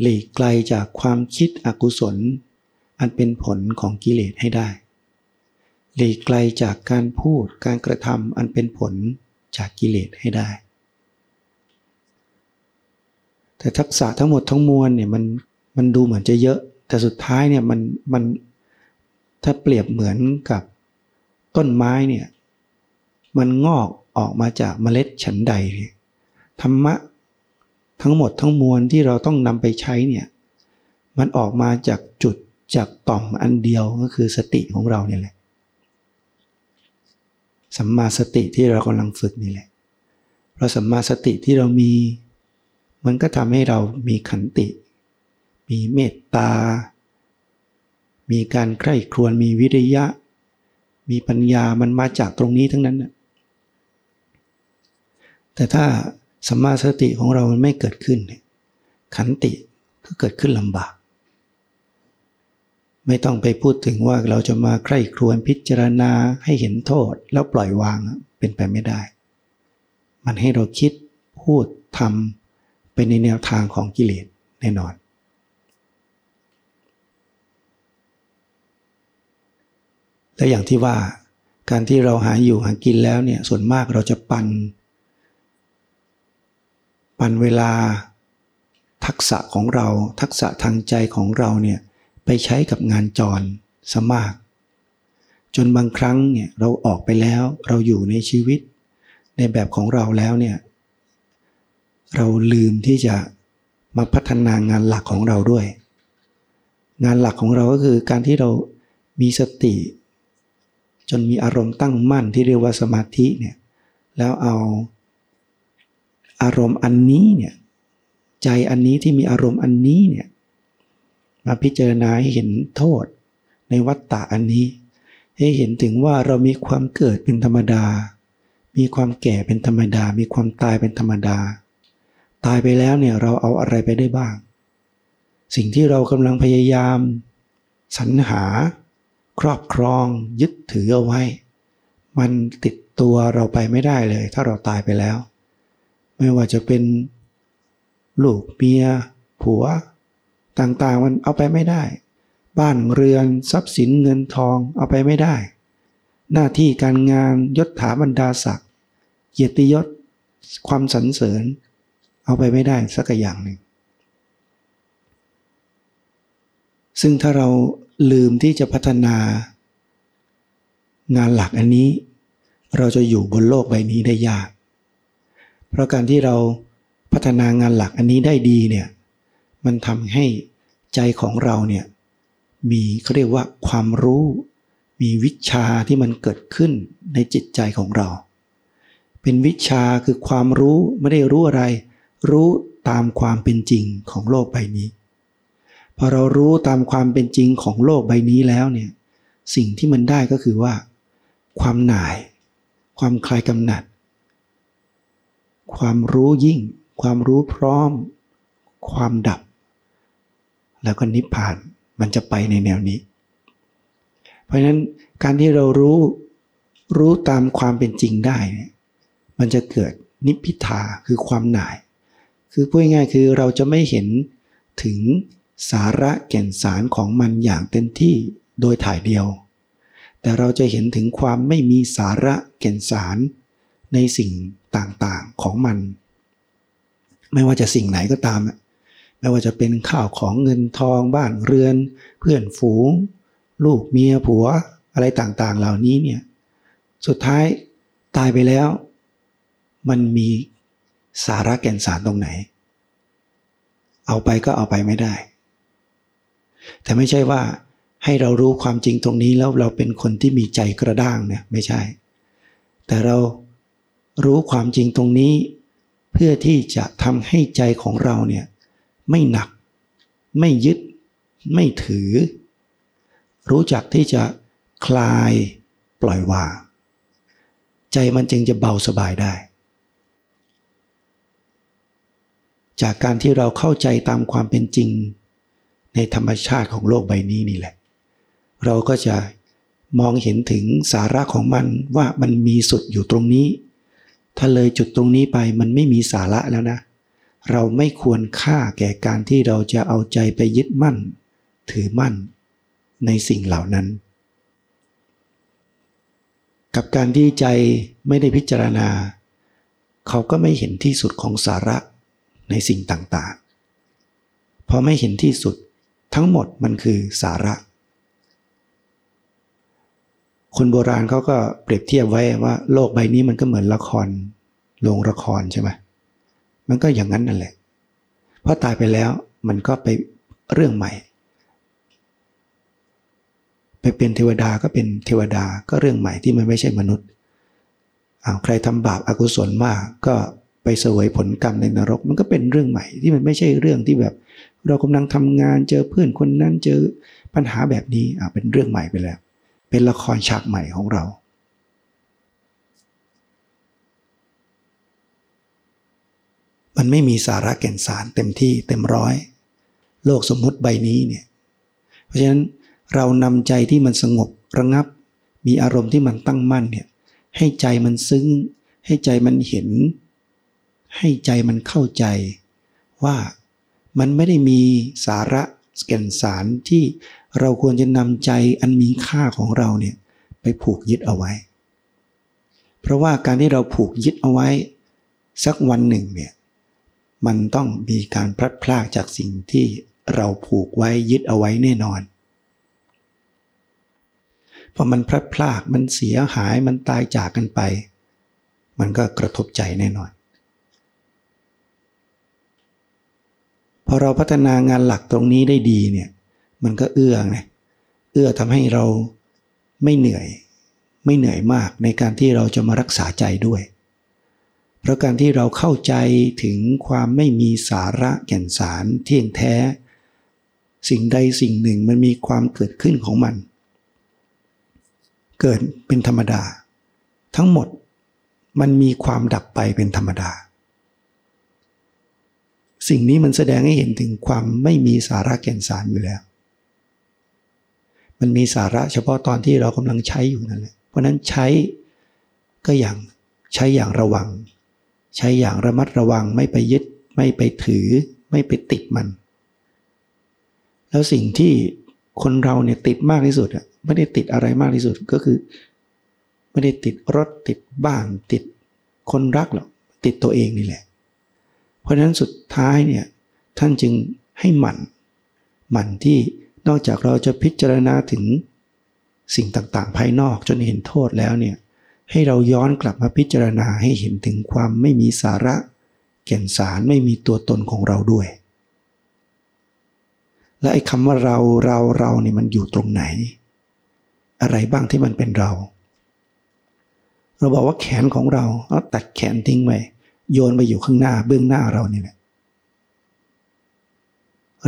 หลีกไกลจากความคิดอกุศล อันเป็นผลของกิเลสให้ได้ หลีกไกลจากการพูดการกระทำอันเป็นผลจากกิเลสให้ได้ แต่ทักษะทั้งหมดทั้งมวลเนี่ยมันมันดูเหมือนจะเยอะ แต่สุดท้ายเนี่ยมันมันถ้าเปรียบเหมือนกับต้นไม้เนี่ยมันงอกออกมาจากเมล็ดฉันใดธรรมะทั้งหมดทั้งมวลที่เราต้องนำไปใช้เนี่ยมันออกมาจากจุดจากต่อมอันเดียวก็คือสติของเราเนี่ยแหละ สัมมาสติที่เรากำลังฝึกนี่แหละ เพราะสัมมาสติที่เรามี มันก็ทำให้เรามีขันติ มีเมตตา มีการใคร่ครวญมีวิริยะ มีปัญญามันมาจากตรงนี้ทั้งนั้นนะแต่ถ้าสัมมาสติของเรามันไม่เกิดขึ้น ขันติก็เกิดขึ้นลำบาก ไม่ต้องไปพูดถึงว่าเราจะมาใคร่ครวญพิจารณาให้เห็นโทษ แล้วปล่อยวางเป็นไปไม่ได้ มันให้เราคิดพูดทำไปในแนวทางของกิเลสแน่นอนและอย่างที่ว่าการที่เราหาอยู่หากินแล้วเนี่ยส่วนมากเราจะปัน ปันเวลาทักษะของเราทักษะทางใจของเราเนี่ย ไปใช้กับงานจรสมาก จนบางครั้งเนี่ยเราออกไปแล้วเราอยู่ในชีวิต ในแบบของเราแล้วเนี่ยเราลืมที่จะมาพัฒนางานหลักของเราด้วย งานหลักของเราก็คือการที่เรามีสติ จนมีอารมณ์ตั้งมั่นที่เรียกว่าสมาธิเนี่ยแล้วเอาอารมณ์อันนี้เนี่ยใจอันนี้ที่มีอารมณ์อันนี้เนี่ย มาพิจารณาให้เห็นโทษ ในวัฏฏะอันนี้ ให้เห็นถึงว่าเรามีความเกิดเป็นธรรมดา มีความแก่เป็นธรรมดา มีความตายเป็นธรรมดา ตายไปแล้วเนี่ยเราเอาอะไรไปได้บ้าง สิ่งที่เรากำลังพยายาม สรรหา ครอบครอง ยึดถือเอาไว้ มันติดตัวเราไปไม่ได้เลย ถ้าเราตายไปแล้ว ไม่ว่าจะเป็นลูกเมียผัว ต่างๆ มันเอาไปไม่ได้ บ้านเรือนทรัพย์สินเงินทองเอาไปไม่ได้ หน้าที่การงานยศถาบรรดาศักดิ์เกียรติยศความสรรเสริญ เอาไปไม่ได้สักอย่างหนึ่งซึ่งถ้าเราลืมที่จะพัฒนา งานหลักอันนี้ เราจะอยู่บนโลกใบนี้ได้ยาก เพราะการที่เราพัฒนางานหลักอันนี้ได้ดีเนี่ย มันทำให้ ใจของเราเนี่ยมีเขาเรียกว่าความรู้ มีวิชาที่มันเกิดขึ้นในจิตใจของเรา เป็นวิชาคือความรู้ไม่ได้รู้อะไร รู้ตามความเป็นจริงของโลกใบนี้พอเรารู้ตามความเป็นจริงของโลกใบนี้แล้วเนี่ยสิ่งที่มันได้ก็คือว่า ความหน่าย ความคลายกำหนัด ความรู้ยิ่ง ความรู้พร้อม ความดับ แล้วก็นิพพานมันจะไปในแนวนี้ เพราะฉะนั้นการที่เรารู้รู้ตามความเป็นจริงได้เนี่ยมันจะเกิดนิพพิทาคือความหน่าย คือพูดง่ายๆคือเราจะไม่เห็นถึงสาระแก่นสารของมันอย่างเต็มที่โดยถ่ายเดียว แต่เราจะเห็นถึงความไม่มีสาระแก่นสารในสิ่งต่างๆของมัน ไม่ว่าจะสิ่งไหนก็ตาม ไม่ว่าจะเป็นข้าวของเงินทองบ้านเรือน เพื่อนฝูง ลูกเมียผัวอะไรต่างๆ เหล่านี้เนี่ยสุดท้ายตายไปแล้ว มันมีสาระแก่นสารตรงไหน เอาไปก็เอาไปไม่ได้ แต่ไม่ใช่ว่าให้เรารู้ความจริงตรงนี้แล้วเราเป็นคนที่มีใจกระด้างเนี่ยไม่ใช่ แต่เรารู้ความจริงตรงนี้ เพื่อที่จะทำให้ใจของเราเนี่ย ไม่หนัก ไม่ยึด ไม่ถือ รู้จักที่จะคลายปล่อยวางใจมันจึงจะเบาสบายได้ จากการที่เราเข้าใจตามความเป็นจริง ในธรรมชาติของโลกใบนี้นี่แหละ เราก็จะมองเห็นถึงสาระของมันว่ามันมีสุดอยู่ตรงนี้ ถ้าเลยจุดตรงนี้ไปมันไม่มีสาระแล้วนะเเราไม่ควรค่าแก่การที่เราจะเอาใจไปยึดมั่น ถือมั่น ในสิ่งเหล่านั้น กับการที่ใจไม่ได้พิจารณา เขาก็ไม่เห็นที่สุดของสาระในสิ่งต่างๆ พอไม่เห็นที่สุดทั้งหมดมันคือสาระ คนโบราณเขาก็เปรียบเทียบไว้ว่าโลกใบนี้มันก็เหมือนละคร โรงละครใช่ไหม มันก็อย่างนั้นนั่นแหละพอตายไปแล้วมันก็ไปเรื่องใหม่ ไปเป็นเทวดาก็เป็นเทวดาก็เรื่องใหม่ที่มันไม่ใช่มนุษย์อาใครทำบาปอากุศลมากก็ไปเสวยผลกรรมในนรก มันก็เป็นเรื่องใหม่ที่มันไม่ใช่เรื่องที่แบบ เรากำลังทำงานเจอเพื่อนคนนั้นเจอปัญหาแบบนี้อ่าเป็นเรื่องใหม่ไปแล้ว เป็นละครฉากใหม่ของเรา มันไม่มีสาระแก่นสารเต็มที่เต็มร้อย โลกสมมุติใบนี้เนี่ยเพราะฉะนั้นเรานำใจที่มันสงบระงับ มีอารมณ์ที่มันตั้งมั่นเนี่ยให้ใจมันซึ้ง ให้ใจมันเห็น ให้ใจมันเข้าใจ ว่ามันไม่ได้มีสาระแก่นสารที่เราควรจะนำใจอันมีค่าของเราเนี่ยไปผูกยึดเอาไว้ เพราะว่าการที่เราผูกยึดเอาไว้ สักวันหนึ่งเนี่ย มันต้องมีการพลัดพรากจากสิ่งที่เราผูกไว้ยึดเอาไว้แน่นอนพอมันพลัดพรากมันเสียหายมันตายจากกันไป มันก็กระทบใจแน่นอน พอเราพัฒนางานหลักตรงนี้ได้ดีเนี่ยมันก็เอื้อไงเอื้อทำให้เราไม่เหนื่อย ไม่เหนื่อยมากในการที่เราจะมารักษาใจด้วย เพราะการที่เราเข้าใจถึงความไม่มีสาระแก่นสารเที่ยงแท้ สิ่งใดสิ่งหนึ่งมันมีความเกิดขึ้นของมัน เกิดเป็นธรรมดา ทั้งหมดมันมีความดับไปเป็นธรรมดา สิ่งนี้มันแสดงให้เห็นถึงความไม่มีสาระแก่นสารอยู่แล้ว มันมีสาระเฉพาะตอนที่เรากำลังใช้อยู่นั่นแหละเพราะนั้นใช้ก็อย่างใช้อย่างระวัง ใช้อย่างระมัดระวังไม่ไปยึด ไม่ไปถือ ไม่ไปติดมัน แล้วสิ่งที่คนเราเนี่ยติดมากที่สุดอะไม่ได้ติดอะไรมากที่สุดก็คือ ไม่ได้ติดรถติดบ้านติดคนรักหรอกติดตัวเองนี่แหละ เพราะฉะนั้นสุดท้ายเนี่ยท่านจึงให้หมั่นหมั่นที่นอกจากเราจะพิจารณาถึงสิ่งต่างๆ ภายนอกจนเห็นโทษแล้วเนี่ย ให้เราย้อนกลับมาพิจารณาให้เห็นถึงความไม่มีสาระ แก่นสารไม่มีตัวตนของเราด้วย และไอ้คำว่าเราเราเราเนี่ยมันอยู่ตรงไหน อะไรบ้างที่มันเป็นเรา เราบอกว่าแขนของเราเอาตัดแขนทิ้งไปโยนไปอยู่ข้างหน้าเบื้องหน้าเราเนี่ยแหละ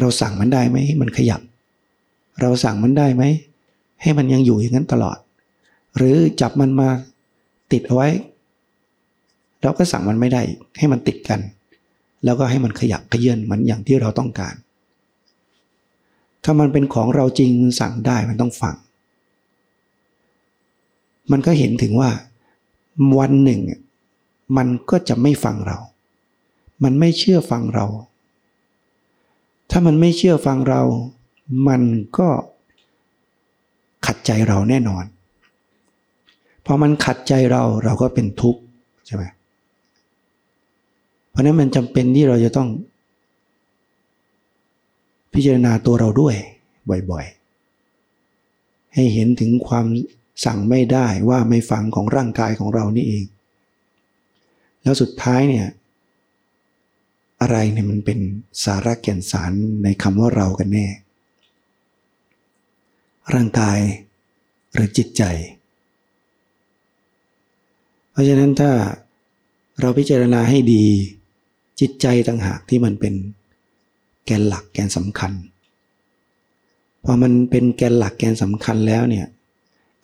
เราสั่งมันได้ไหมให้มันขยับ เราสั่งมันได้ไหมให้มันยังอยู่อย่างนั้นตลอด หรือจับมันมา ติดเอาไว้ เราก็สั่งมันไม่ได้ให้มันติดกัน แล้วก็ให้มันขยับขยื่นมือนอย่างที่เราต้องการ ถ้ามันเป็นของเราจริงสั่งได้มันต้องฟัง มันก็เห็นถึงว่า วันหนึ่ง มันก็จะไม่ฟังเรา มันไม่เชื่อฟังเรา ถ้ามันไม่เชื่อฟังเรา มันก็ขัดใจเราแน่นอน พอมันขัดใจเราเราก็เป็นทุกข์ใช่ไหมเพราะนั้นมันจำเป็นที่เราจะต้อง พิจารณาตัวเราด้วยบ่อยๆ ให้เห็นถึงความสั่งไม่ได้ว่าไม่ฟังของร่างกายของเรานี่เอง แล้วสุดท้ายเนี่ยอะไรเนี่ยมันเป็นสาระแก่นสารในคำว่าเรากันแน่ ร่างกายหรือจิตใจ เพราะฉะนั้นถ้าเราพิจารณาให้ดี จิตใจต่างหากที่มันเป็นแกนหลักแกนสำคัญ พอมันเป็นแกนหลักแกนสำคัญแล้วเนี่ย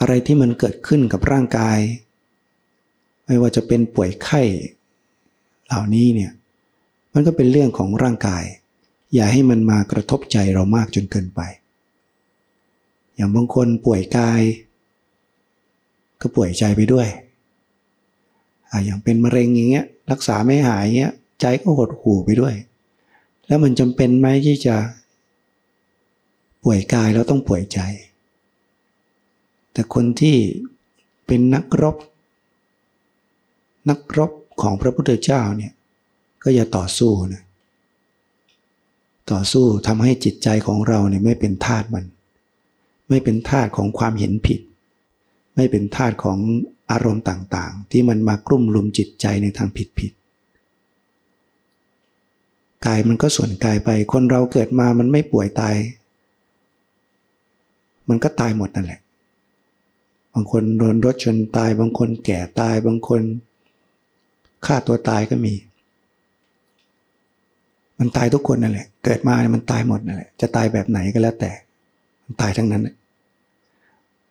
อะไรที่มันเกิดขึ้นกับร่างกาย ไม่ว่าจะเป็นป่วยไข้ เหล่านี้เนี่ยมันก็เป็นเรื่องของร่างกาย อย่าให้มันมากระทบใจเรามากจนเกินไป อย่างบางคนป่วยกาย ก็ป่วยใจไปด้วย อย่างเป็นมะเร็งอย่างเงี้ยรักษาไม่หายเงี้ยใจก็หดหู่ไปด้วย แล้วมันจำเป็นไหมที่จะ ป่วยกายแล้วต้องป่วยใจ แต่คนที่เป็นนักรบ นักรบของพระพุทธเจ้าเนี่ยก็อย่าต่อสู้นะต่อสู้ทำให้จิตใจของเราเนี่ยไม่เป็นทาสมัน ไม่เป็นทาสของความเห็นผิด ไม่เป็นทาสของ อารมณ์ต่างๆ ที่มันมากลุ่มลุมจิตใจในทางผิดๆกายมันก็ส่วนกายไปคนเราเกิดมามันไม่ป่วยตาย มันก็ตายหมดนั่นแหละ บางคนโดนรถชนตาย บางคนแก่ตายบางคนฆ่าตัวตายก็มี มันตายทุกคนนั่นแหละ เกิดมาเนี่ยมันตายหมดนั่นแหละ จะตายแบบไหนก็แล้วแต่ มันตายทั้งนั้น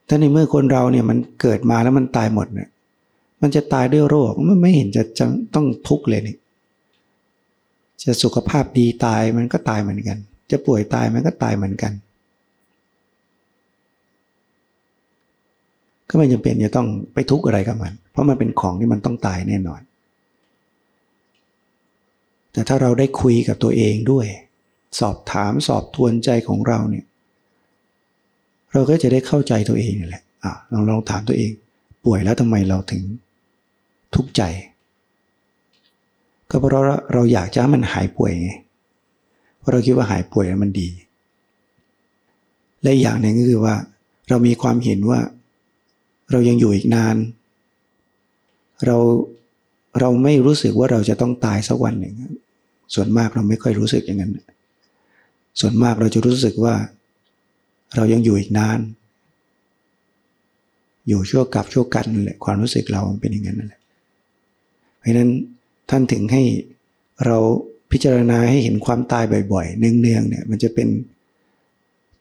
ถ้าในเมื่อคนเราเนี่ยมันเกิดมาแล้วมันตายหมดเนี่ย มันจะตายด้วยโรคมันไม่เห็นจะจะต้องทุกข์เลยนี่จะสุขภาพดีตายมันก็ตายเหมือนกัน จะป่วยตายมันก็ตายเหมือนกัน ก็ไม่จำเป็นจะต้องไปทุกข์อะไรกับมัน เพราะมันเป็นของที่มันต้องตายแน่นอน แต่ถ้าเราได้คุยกับตัวเองด้วย สอบถามสอบทวนใจของเราเนี่ย เราก็จะได้เข้าใจตัวเองนี่แหละอะลองลองถามตัวเอง ป่วยแล้วทำไมเราถึงทุกข์ใจ ก็เพราะเราอยากจะให้มันหายป่วยไงเพราะเราคิดว่าหายป่วยมันดี และอย่างหนึ่งก็คือว่า เรามีความเห็นว่า เรายังอยู่อีกนาน เราเราไม่รู้สึกว่าเราจะต้องตายสักวันหนึ่ง ส่วนมากเราไม่ค่อยรู้สึกอย่างนั้น ส่วนมากเราจะรู้สึกว่า เรายังอยู่อีกนาน อยู่ชั่วกับชั่วกันนั่นแหละความรู้สึกเราเป็นอย่างนั้นนั่นแหละเพราะนั้นท่านถึงให้เราพิจารณาให้เห็นความตายบ่อยๆ เนืองๆเนี่ยมันจะเป็น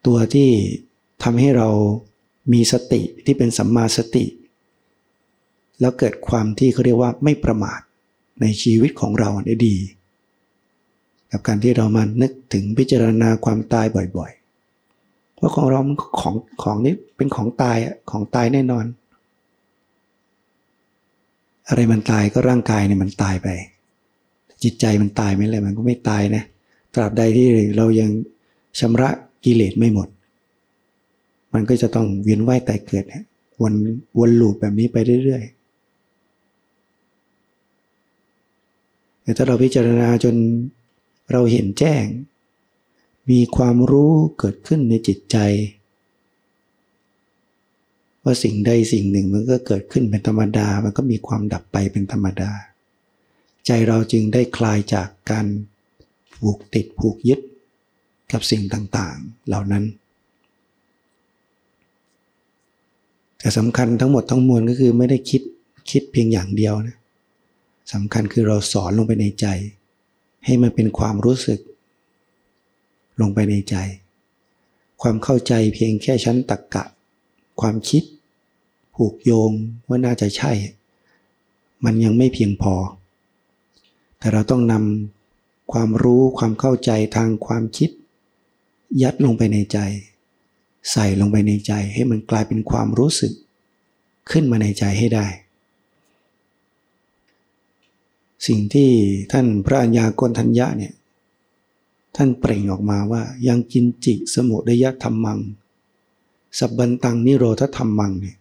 ตัวที่ทำให้เรามีสติที่เป็นสัมมาสติ แล้วเกิดความที่เขาเรียกว่าไม่ประมาทในชีวิตของเราได้ดี กับการที่เรามานึกถึงพิจารณาความตายบ่อยๆ เพราะของเรามันของของนี้เป็นของตายของตายแน่นอน อะไรมันตายก็ร่างกายเนี่ยมันตายไป จิตใจมันตายไหมเลยมันก็ไม่ตายนะตราบใดที่เรายังชำระกิเลสไม่หมด มันก็จะต้องเวียนว่ายตายเกิดวนวนลูปแบบนี้ไปเรื่อยๆแต่ถ้าเราพิจารณาจนเราเห็นแจ้ง มีความรู้เกิดขึ้นในจิตใจ ว่าสิ่งใดสิ่งหนึ่งมันก็เกิดขึ้นเป็นธรรมดา มันก็มีความดับไปเป็นธรรมดา ใจเราจึงได้คลายจากการผูกติดผูกยึดกับสิ่งต่างๆ เหล่านั้น แต่สำคัญทั้งหมดทั้งมวลก็คือไม่ได้คิดคิดเพียงอย่างเดียวนะสำคัญคือเราสอนลงไปในใจ ให้มันเป็นความรู้สึก ลงไปในใจ ความเข้าใจเพียงแค่ชั้นตักกะ ความคิด ผูกโยงว่าน่าจะใช่ มันยังไม่เพียงพอ แต่เราต้องนำความรู้ความเข้าใจทางความคิด ยัดลงไปในใจ ใส่ลงไปในใจให้มันกลายเป็นความรู้สึก ขึ้นมาในใจให้ได้สิ่งที่ท่านพระัญญากนทัญญะเนี่ย ท่านเปล่งออกมาว่ายังกินจิสมุดยธรรมัง สับบันตังนิโรธธรรมังเนี่ย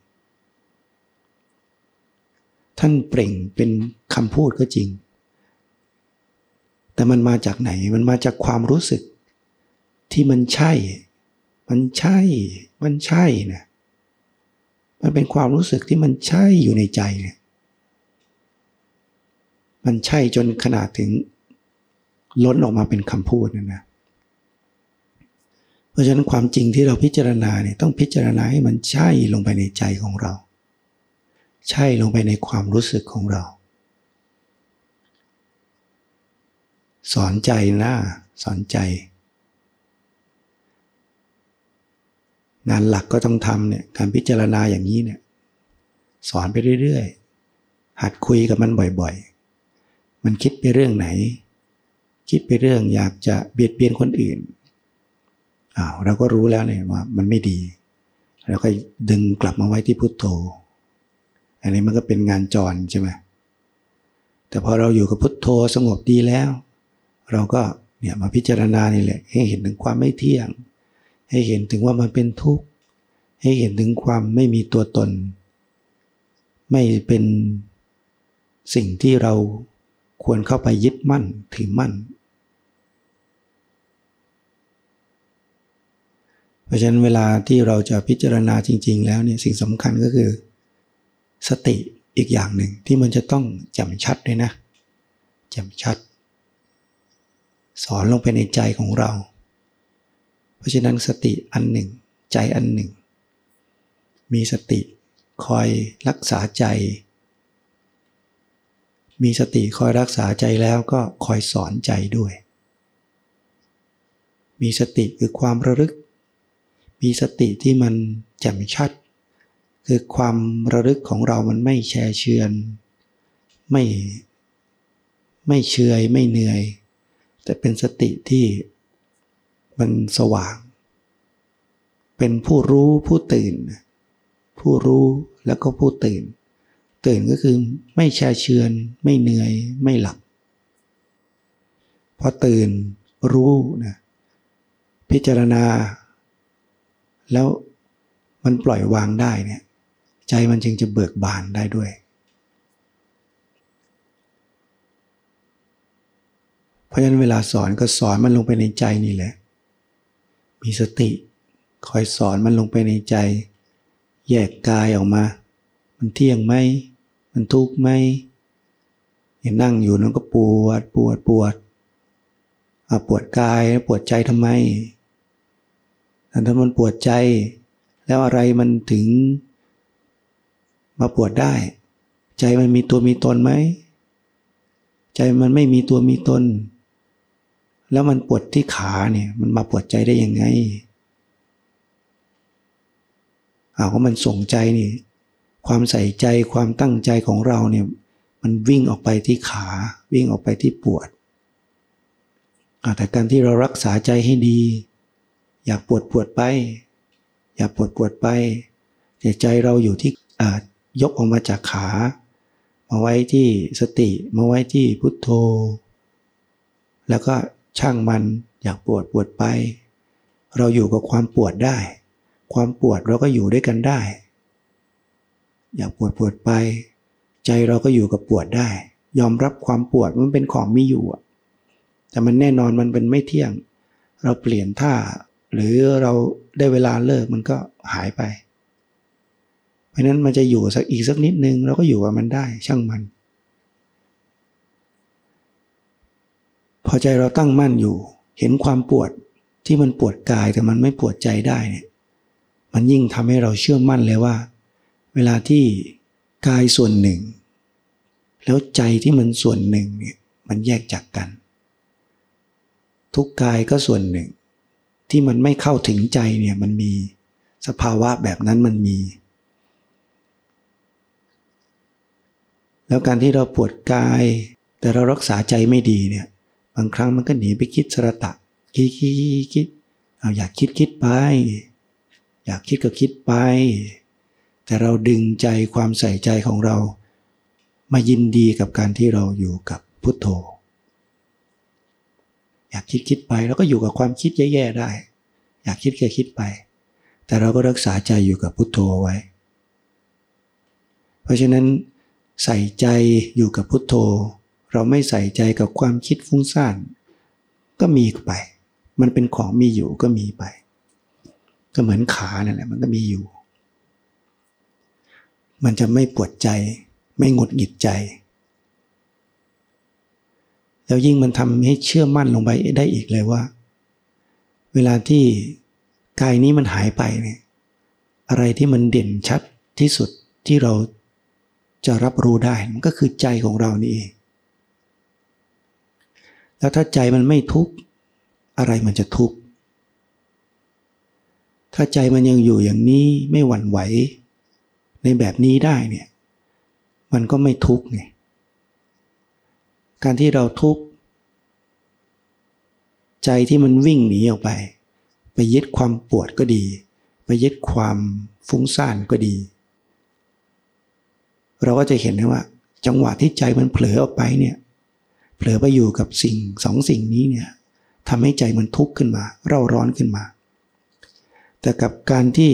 ท่านเปล่งเป็นคำพูดก็จริง แต่มันมาจากไหนมันมาจากความรู้สึก ที่มันใช่ มันใช่ มันใช่นะมันเป็นความรู้สึกที่มันใช่อยู่ในใจเนี่ยมันใช่จนขนาดถึง ล้นออกมาเป็นคำพูดนะนะเพราะฉะนั้นความจริงที่เราพิจารณาเนี่ยต้องพิจารณาให้มันใช่ลงไปในใจของเรา ใช่ลงไปในความรู้สึกของเรา สอนใจนะสอนใจ งานหลักก็ต้องทำเนี่ยการพิจารณาอย่างนี้เนี่ยสอนไปเรื่อยๆหัดคุยกับมันบ่อยๆ มันคิดไปเรื่องไหน คิดไปเรื่องอยากจะเบียดเบียนคนอื่นอ้าวเราก็รู้แล้วเนี่ยว่ามันไม่ดีเราก็ดึงกลับมาไว้ที่พุทโธ อันนี้มันก็เป็นงานจรใช่ไหมแต่พอเราอยู่กับพุทโธสงบดีแล้ว เราก็เนี่ยมาพิจารณานี่แหละให้เห็นถึงความไม่เที่ยง ให้เห็นถึงว่ามันเป็นทุกข์ ให้เห็นถึงความไม่มีตัวตน ไม่เป็นสิ่งที่เราควรเข้าไปยึดมั่นถือมั่น เพราะฉะนั้นเวลาที่เราจะพิจารณาจริง ๆ แล้วเนี่ยสิ่งสำคัญก็คือ สติอีกอย่างหนึ่งที่มันจะต้องแจ่มชัดเลยนะแจ่มชัด สอนลงไปในใจของเรา เพราะฉะนั้นสติอันหนึ่ง ใจอันหนึ่ง มีสติคอยรักษาใจ มีสติคอยรักษาใจแล้วก็คอยสอนใจด้วย มีสติคือความระลึก มีสติที่มันแจ่มชัด คือความระลึกของเรามันไม่แช่เชือน ไม่ไม่เชยไม่เหนื่อย แต่เป็นสติที่มันสว่าง เป็นผู้รู้ผู้ตื่น ผู้รู้แล้วก็ผู้ตื่น ตื่นก็คือไม่แช่เชือน ไม่เหนื่อย ไม่หลับพอตื่นรู้นะพิจารณา แล้วมันปล่อยวางได้เนี่ย ใจมันจึงจะเบิกบานได้ด้วย เพราะฉะนั้นเวลาสอนก็สอนมันลงไปในใจนี่แหละ มีสติ คอยสอนมันลงไปในใจ แยกกายออกมา มันเที่ยงไหม มันทุกข์ไหมยังนั่งอยู่นั่นก็ปวดปวดปวดปวดกายปวดใจทำไม ถ้ามันปวดใจ แล้วอะไรมันถึงมาปวดได้ ใจมันมีตัวมีตนไหม ใจมันไม่มีตัวมีตน แล้วมันปวดที่ขาเนี่ยมันมาปวดใจได้ยังไงเอาว่ามันส่งใจนี่ ความใส่ใจความตั้งใจของเราเนี่ย มันวิ่งออกไปที่ขา วิ่งออกไปที่ปวดแต่การที่เรารักษาใจให้ดี อยากปวดปวดไป อยากปวดปวดไปแต่ใจเราอยู่ที่ยกออกมาจากขา มาไว้ที่สติมาไว้ที่พุทโธ แล้วก็ช่างมันอยากปวดปวดไป เราอยู่กับความปวดได้ ความปวดเราก็อยู่ด้วยกันได้ อยากปวดปวดไป ใจเราก็อยู่กับปวดได้ ยอมรับความปวดมันเป็นของมีอยู่แต่มันแน่นอนมันเป็นไม่เที่ยง เราเปลี่ยนท่า หรือเราได้เวลาเลิกมันก็หายไป เพราะนั้นมันจะอยู่สักอีกสักนิดนึงเราก็อยู่กับมันได้ช่างมัน พอใจเราตั้งมั่นอยู่ เห็นความปวดที่มันปวดกายแต่มันไม่ปวดใจได้เนี่ยมันยิ่งทำให้เราเชื่อมั่นเลยว่า เวลาที่กายส่วนหนึ่ง แล้วใจที่มันส่วนหนึ่งเนี่ยมันแยกจากกัน ทุกกายก็ส่วนหนึ่ง ที่มันไม่เข้าถึงใจเนี่ยมันมีสภาวะแบบนั้นมันมี แล้วการที่เราปวดกาย แต่เรารักษาใจไม่ดีเนี่ยบางครั้งมันก็หนีไปคิดสระตะคิดคิดคิดเอาอยากคิดคิดไป อยากคิดก็คิดไป แต่เราดึงใจความใส่ใจของเรา มายินดีกับการที่เราอยู่กับพุทโธ อยากคิดคิดไปแล้วก็อยู่กับความคิดแย่ๆได้ อยากคิดแค่คิดไป แต่เราก็รักษาใจอยู่กับพุทโธไว้ เพราะฉะนั้น ใส่ใจอยู่กับพุทโธ เราไม่ใส่ใจกับความคิดฟุ้งซ่านก็มีไป มันเป็นของมีอยู่ก็มีไป ก็เหมือนขานั่นแหละมันก็มีอยู่ มันจะไม่ปวดใจ ไม่หงุดหงิดใจ แล้วยิ่งมันทำให้เชื่อมั่นลงไปได้อีกเลยว่า เวลาที่กายนี้มันหายไปเนี่ยอะไรที่มันเด่นชัดที่สุดที่เราจะรับรู้ได้มันก็คือใจของเรานี่เองแล้วถ้าใจมันไม่ทุกข์อะไรมันจะทุกข์ถ้าใจมันยังอยู่อย่างนี้ไม่หวั่นไหว ในแบบนี้ได้เนี่ย มันก็ไม่ทุกข์ไง การที่เราทุกข์ใจที่มันวิ่งหนีออกไป ไปยึดความปวดก็ดี ไปยึดความฟุ้งซ่านก็ดี เราก็จะเห็นได้ว่า จังหวะที่ใจมันเผลอออกไปเนี่ยเผลอไปอยู่กับสิ่งสองสิ่งนี้เนี่ยทำให้ใจมันทุกข์ขึ้นมา เร่าร้อนขึ้นมา แต่กับการที่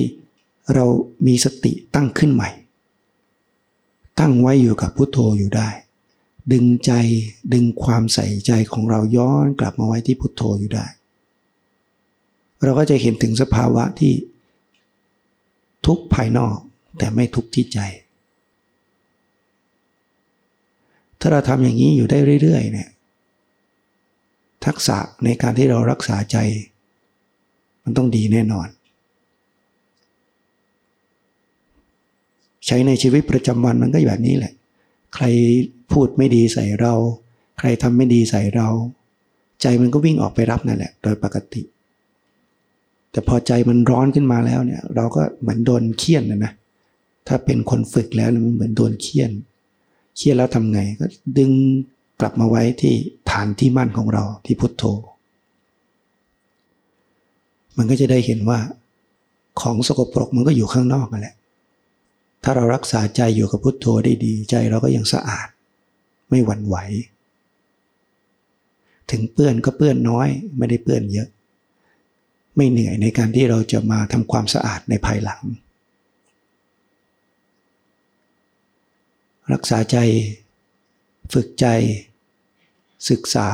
เรามีสติตั้งขึ้นใหม่ ตั้งไว้อยู่กับพุโทโธอยู่ได้ ดึงใจดึงความใส่ใจของเราย้อนกลับมาไว้ที่พุทโธอยู่ได้ เราก็จะเห็นถึงสภาวะที่ทุกภายนอกแต่ไม่ทุกที่ใจ ถ้าเราทำอย่างนี้อยู่ได้เรื่อยๆเนี่ยทักษะในการที่เรารักษาใจ มันต้องดีแน่นอน ใช้ในชีวิตประจำวันมันก็แบบนี้แหละ ใครพูดไม่ดีใส่เรา ใครทำไม่ดีใส่เรา ใจมันก็วิ่งออกไปรับนั่นแหละ โดยปกติ แต่พอใจมันร้อนขึ้นมาแล้วเนี่ย เราก็เหมือนโดนเคี่ยนนะนะถ้าเป็นคนฝึกแล้วมันเหมือนโดนเคี่ยนเคี่ยนแล้วทำไงก็ดึงกลับมาไว้ที่ฐานที่มั่นของเราที่พุทโธ มันก็จะได้เห็นว่าของสกปรกมันก็อยู่ข้างนอกนั่นแหละ ถ้าเรารักษาใจอยู่กับพุทโธได้ดี ใจเราก็ยังสะอาด ไม่หวั่นไหว ถึงเปื้อนก็เปื้อนน้อย ไม่ได้เปื้อนเยอะ ไม่เหนื่อยในการที่เราจะมาทำความสะอาดในภายหลัง รักษาใจ ฝึกใจ ศึกษา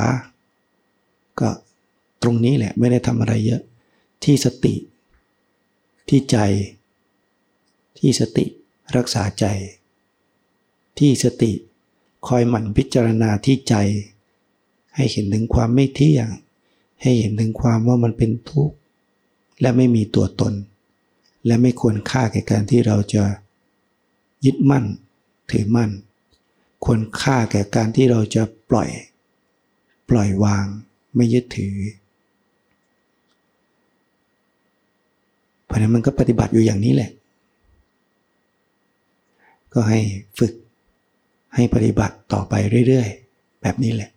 ก็ตรงนี้แหละไม่ได้ทำอะไรเยอะ ที่สติ ที่ใจ ที่สติ รักษาใจ ที่สติคอยหมั่นพิจารณาที่ใจ ให้เห็นถึงความไม่เที่ยง ให้เห็นถึงความว่ามันเป็นทุกข์ และไม่มีตัวตน และไม่ควรค่าแก่การที่เราจะยึดมั่น ถือมั่น ควรค่าแก่การที่เราจะปล่อย ปล่อยวางไม่ยึดถือ เพราะนั้นมันก็ปฏิบัติอยู่อย่างนี้แหละ ก็ให้ฝึกให้ปฏิบัติต่อไปเรื่อยๆ แบบนี้แหละ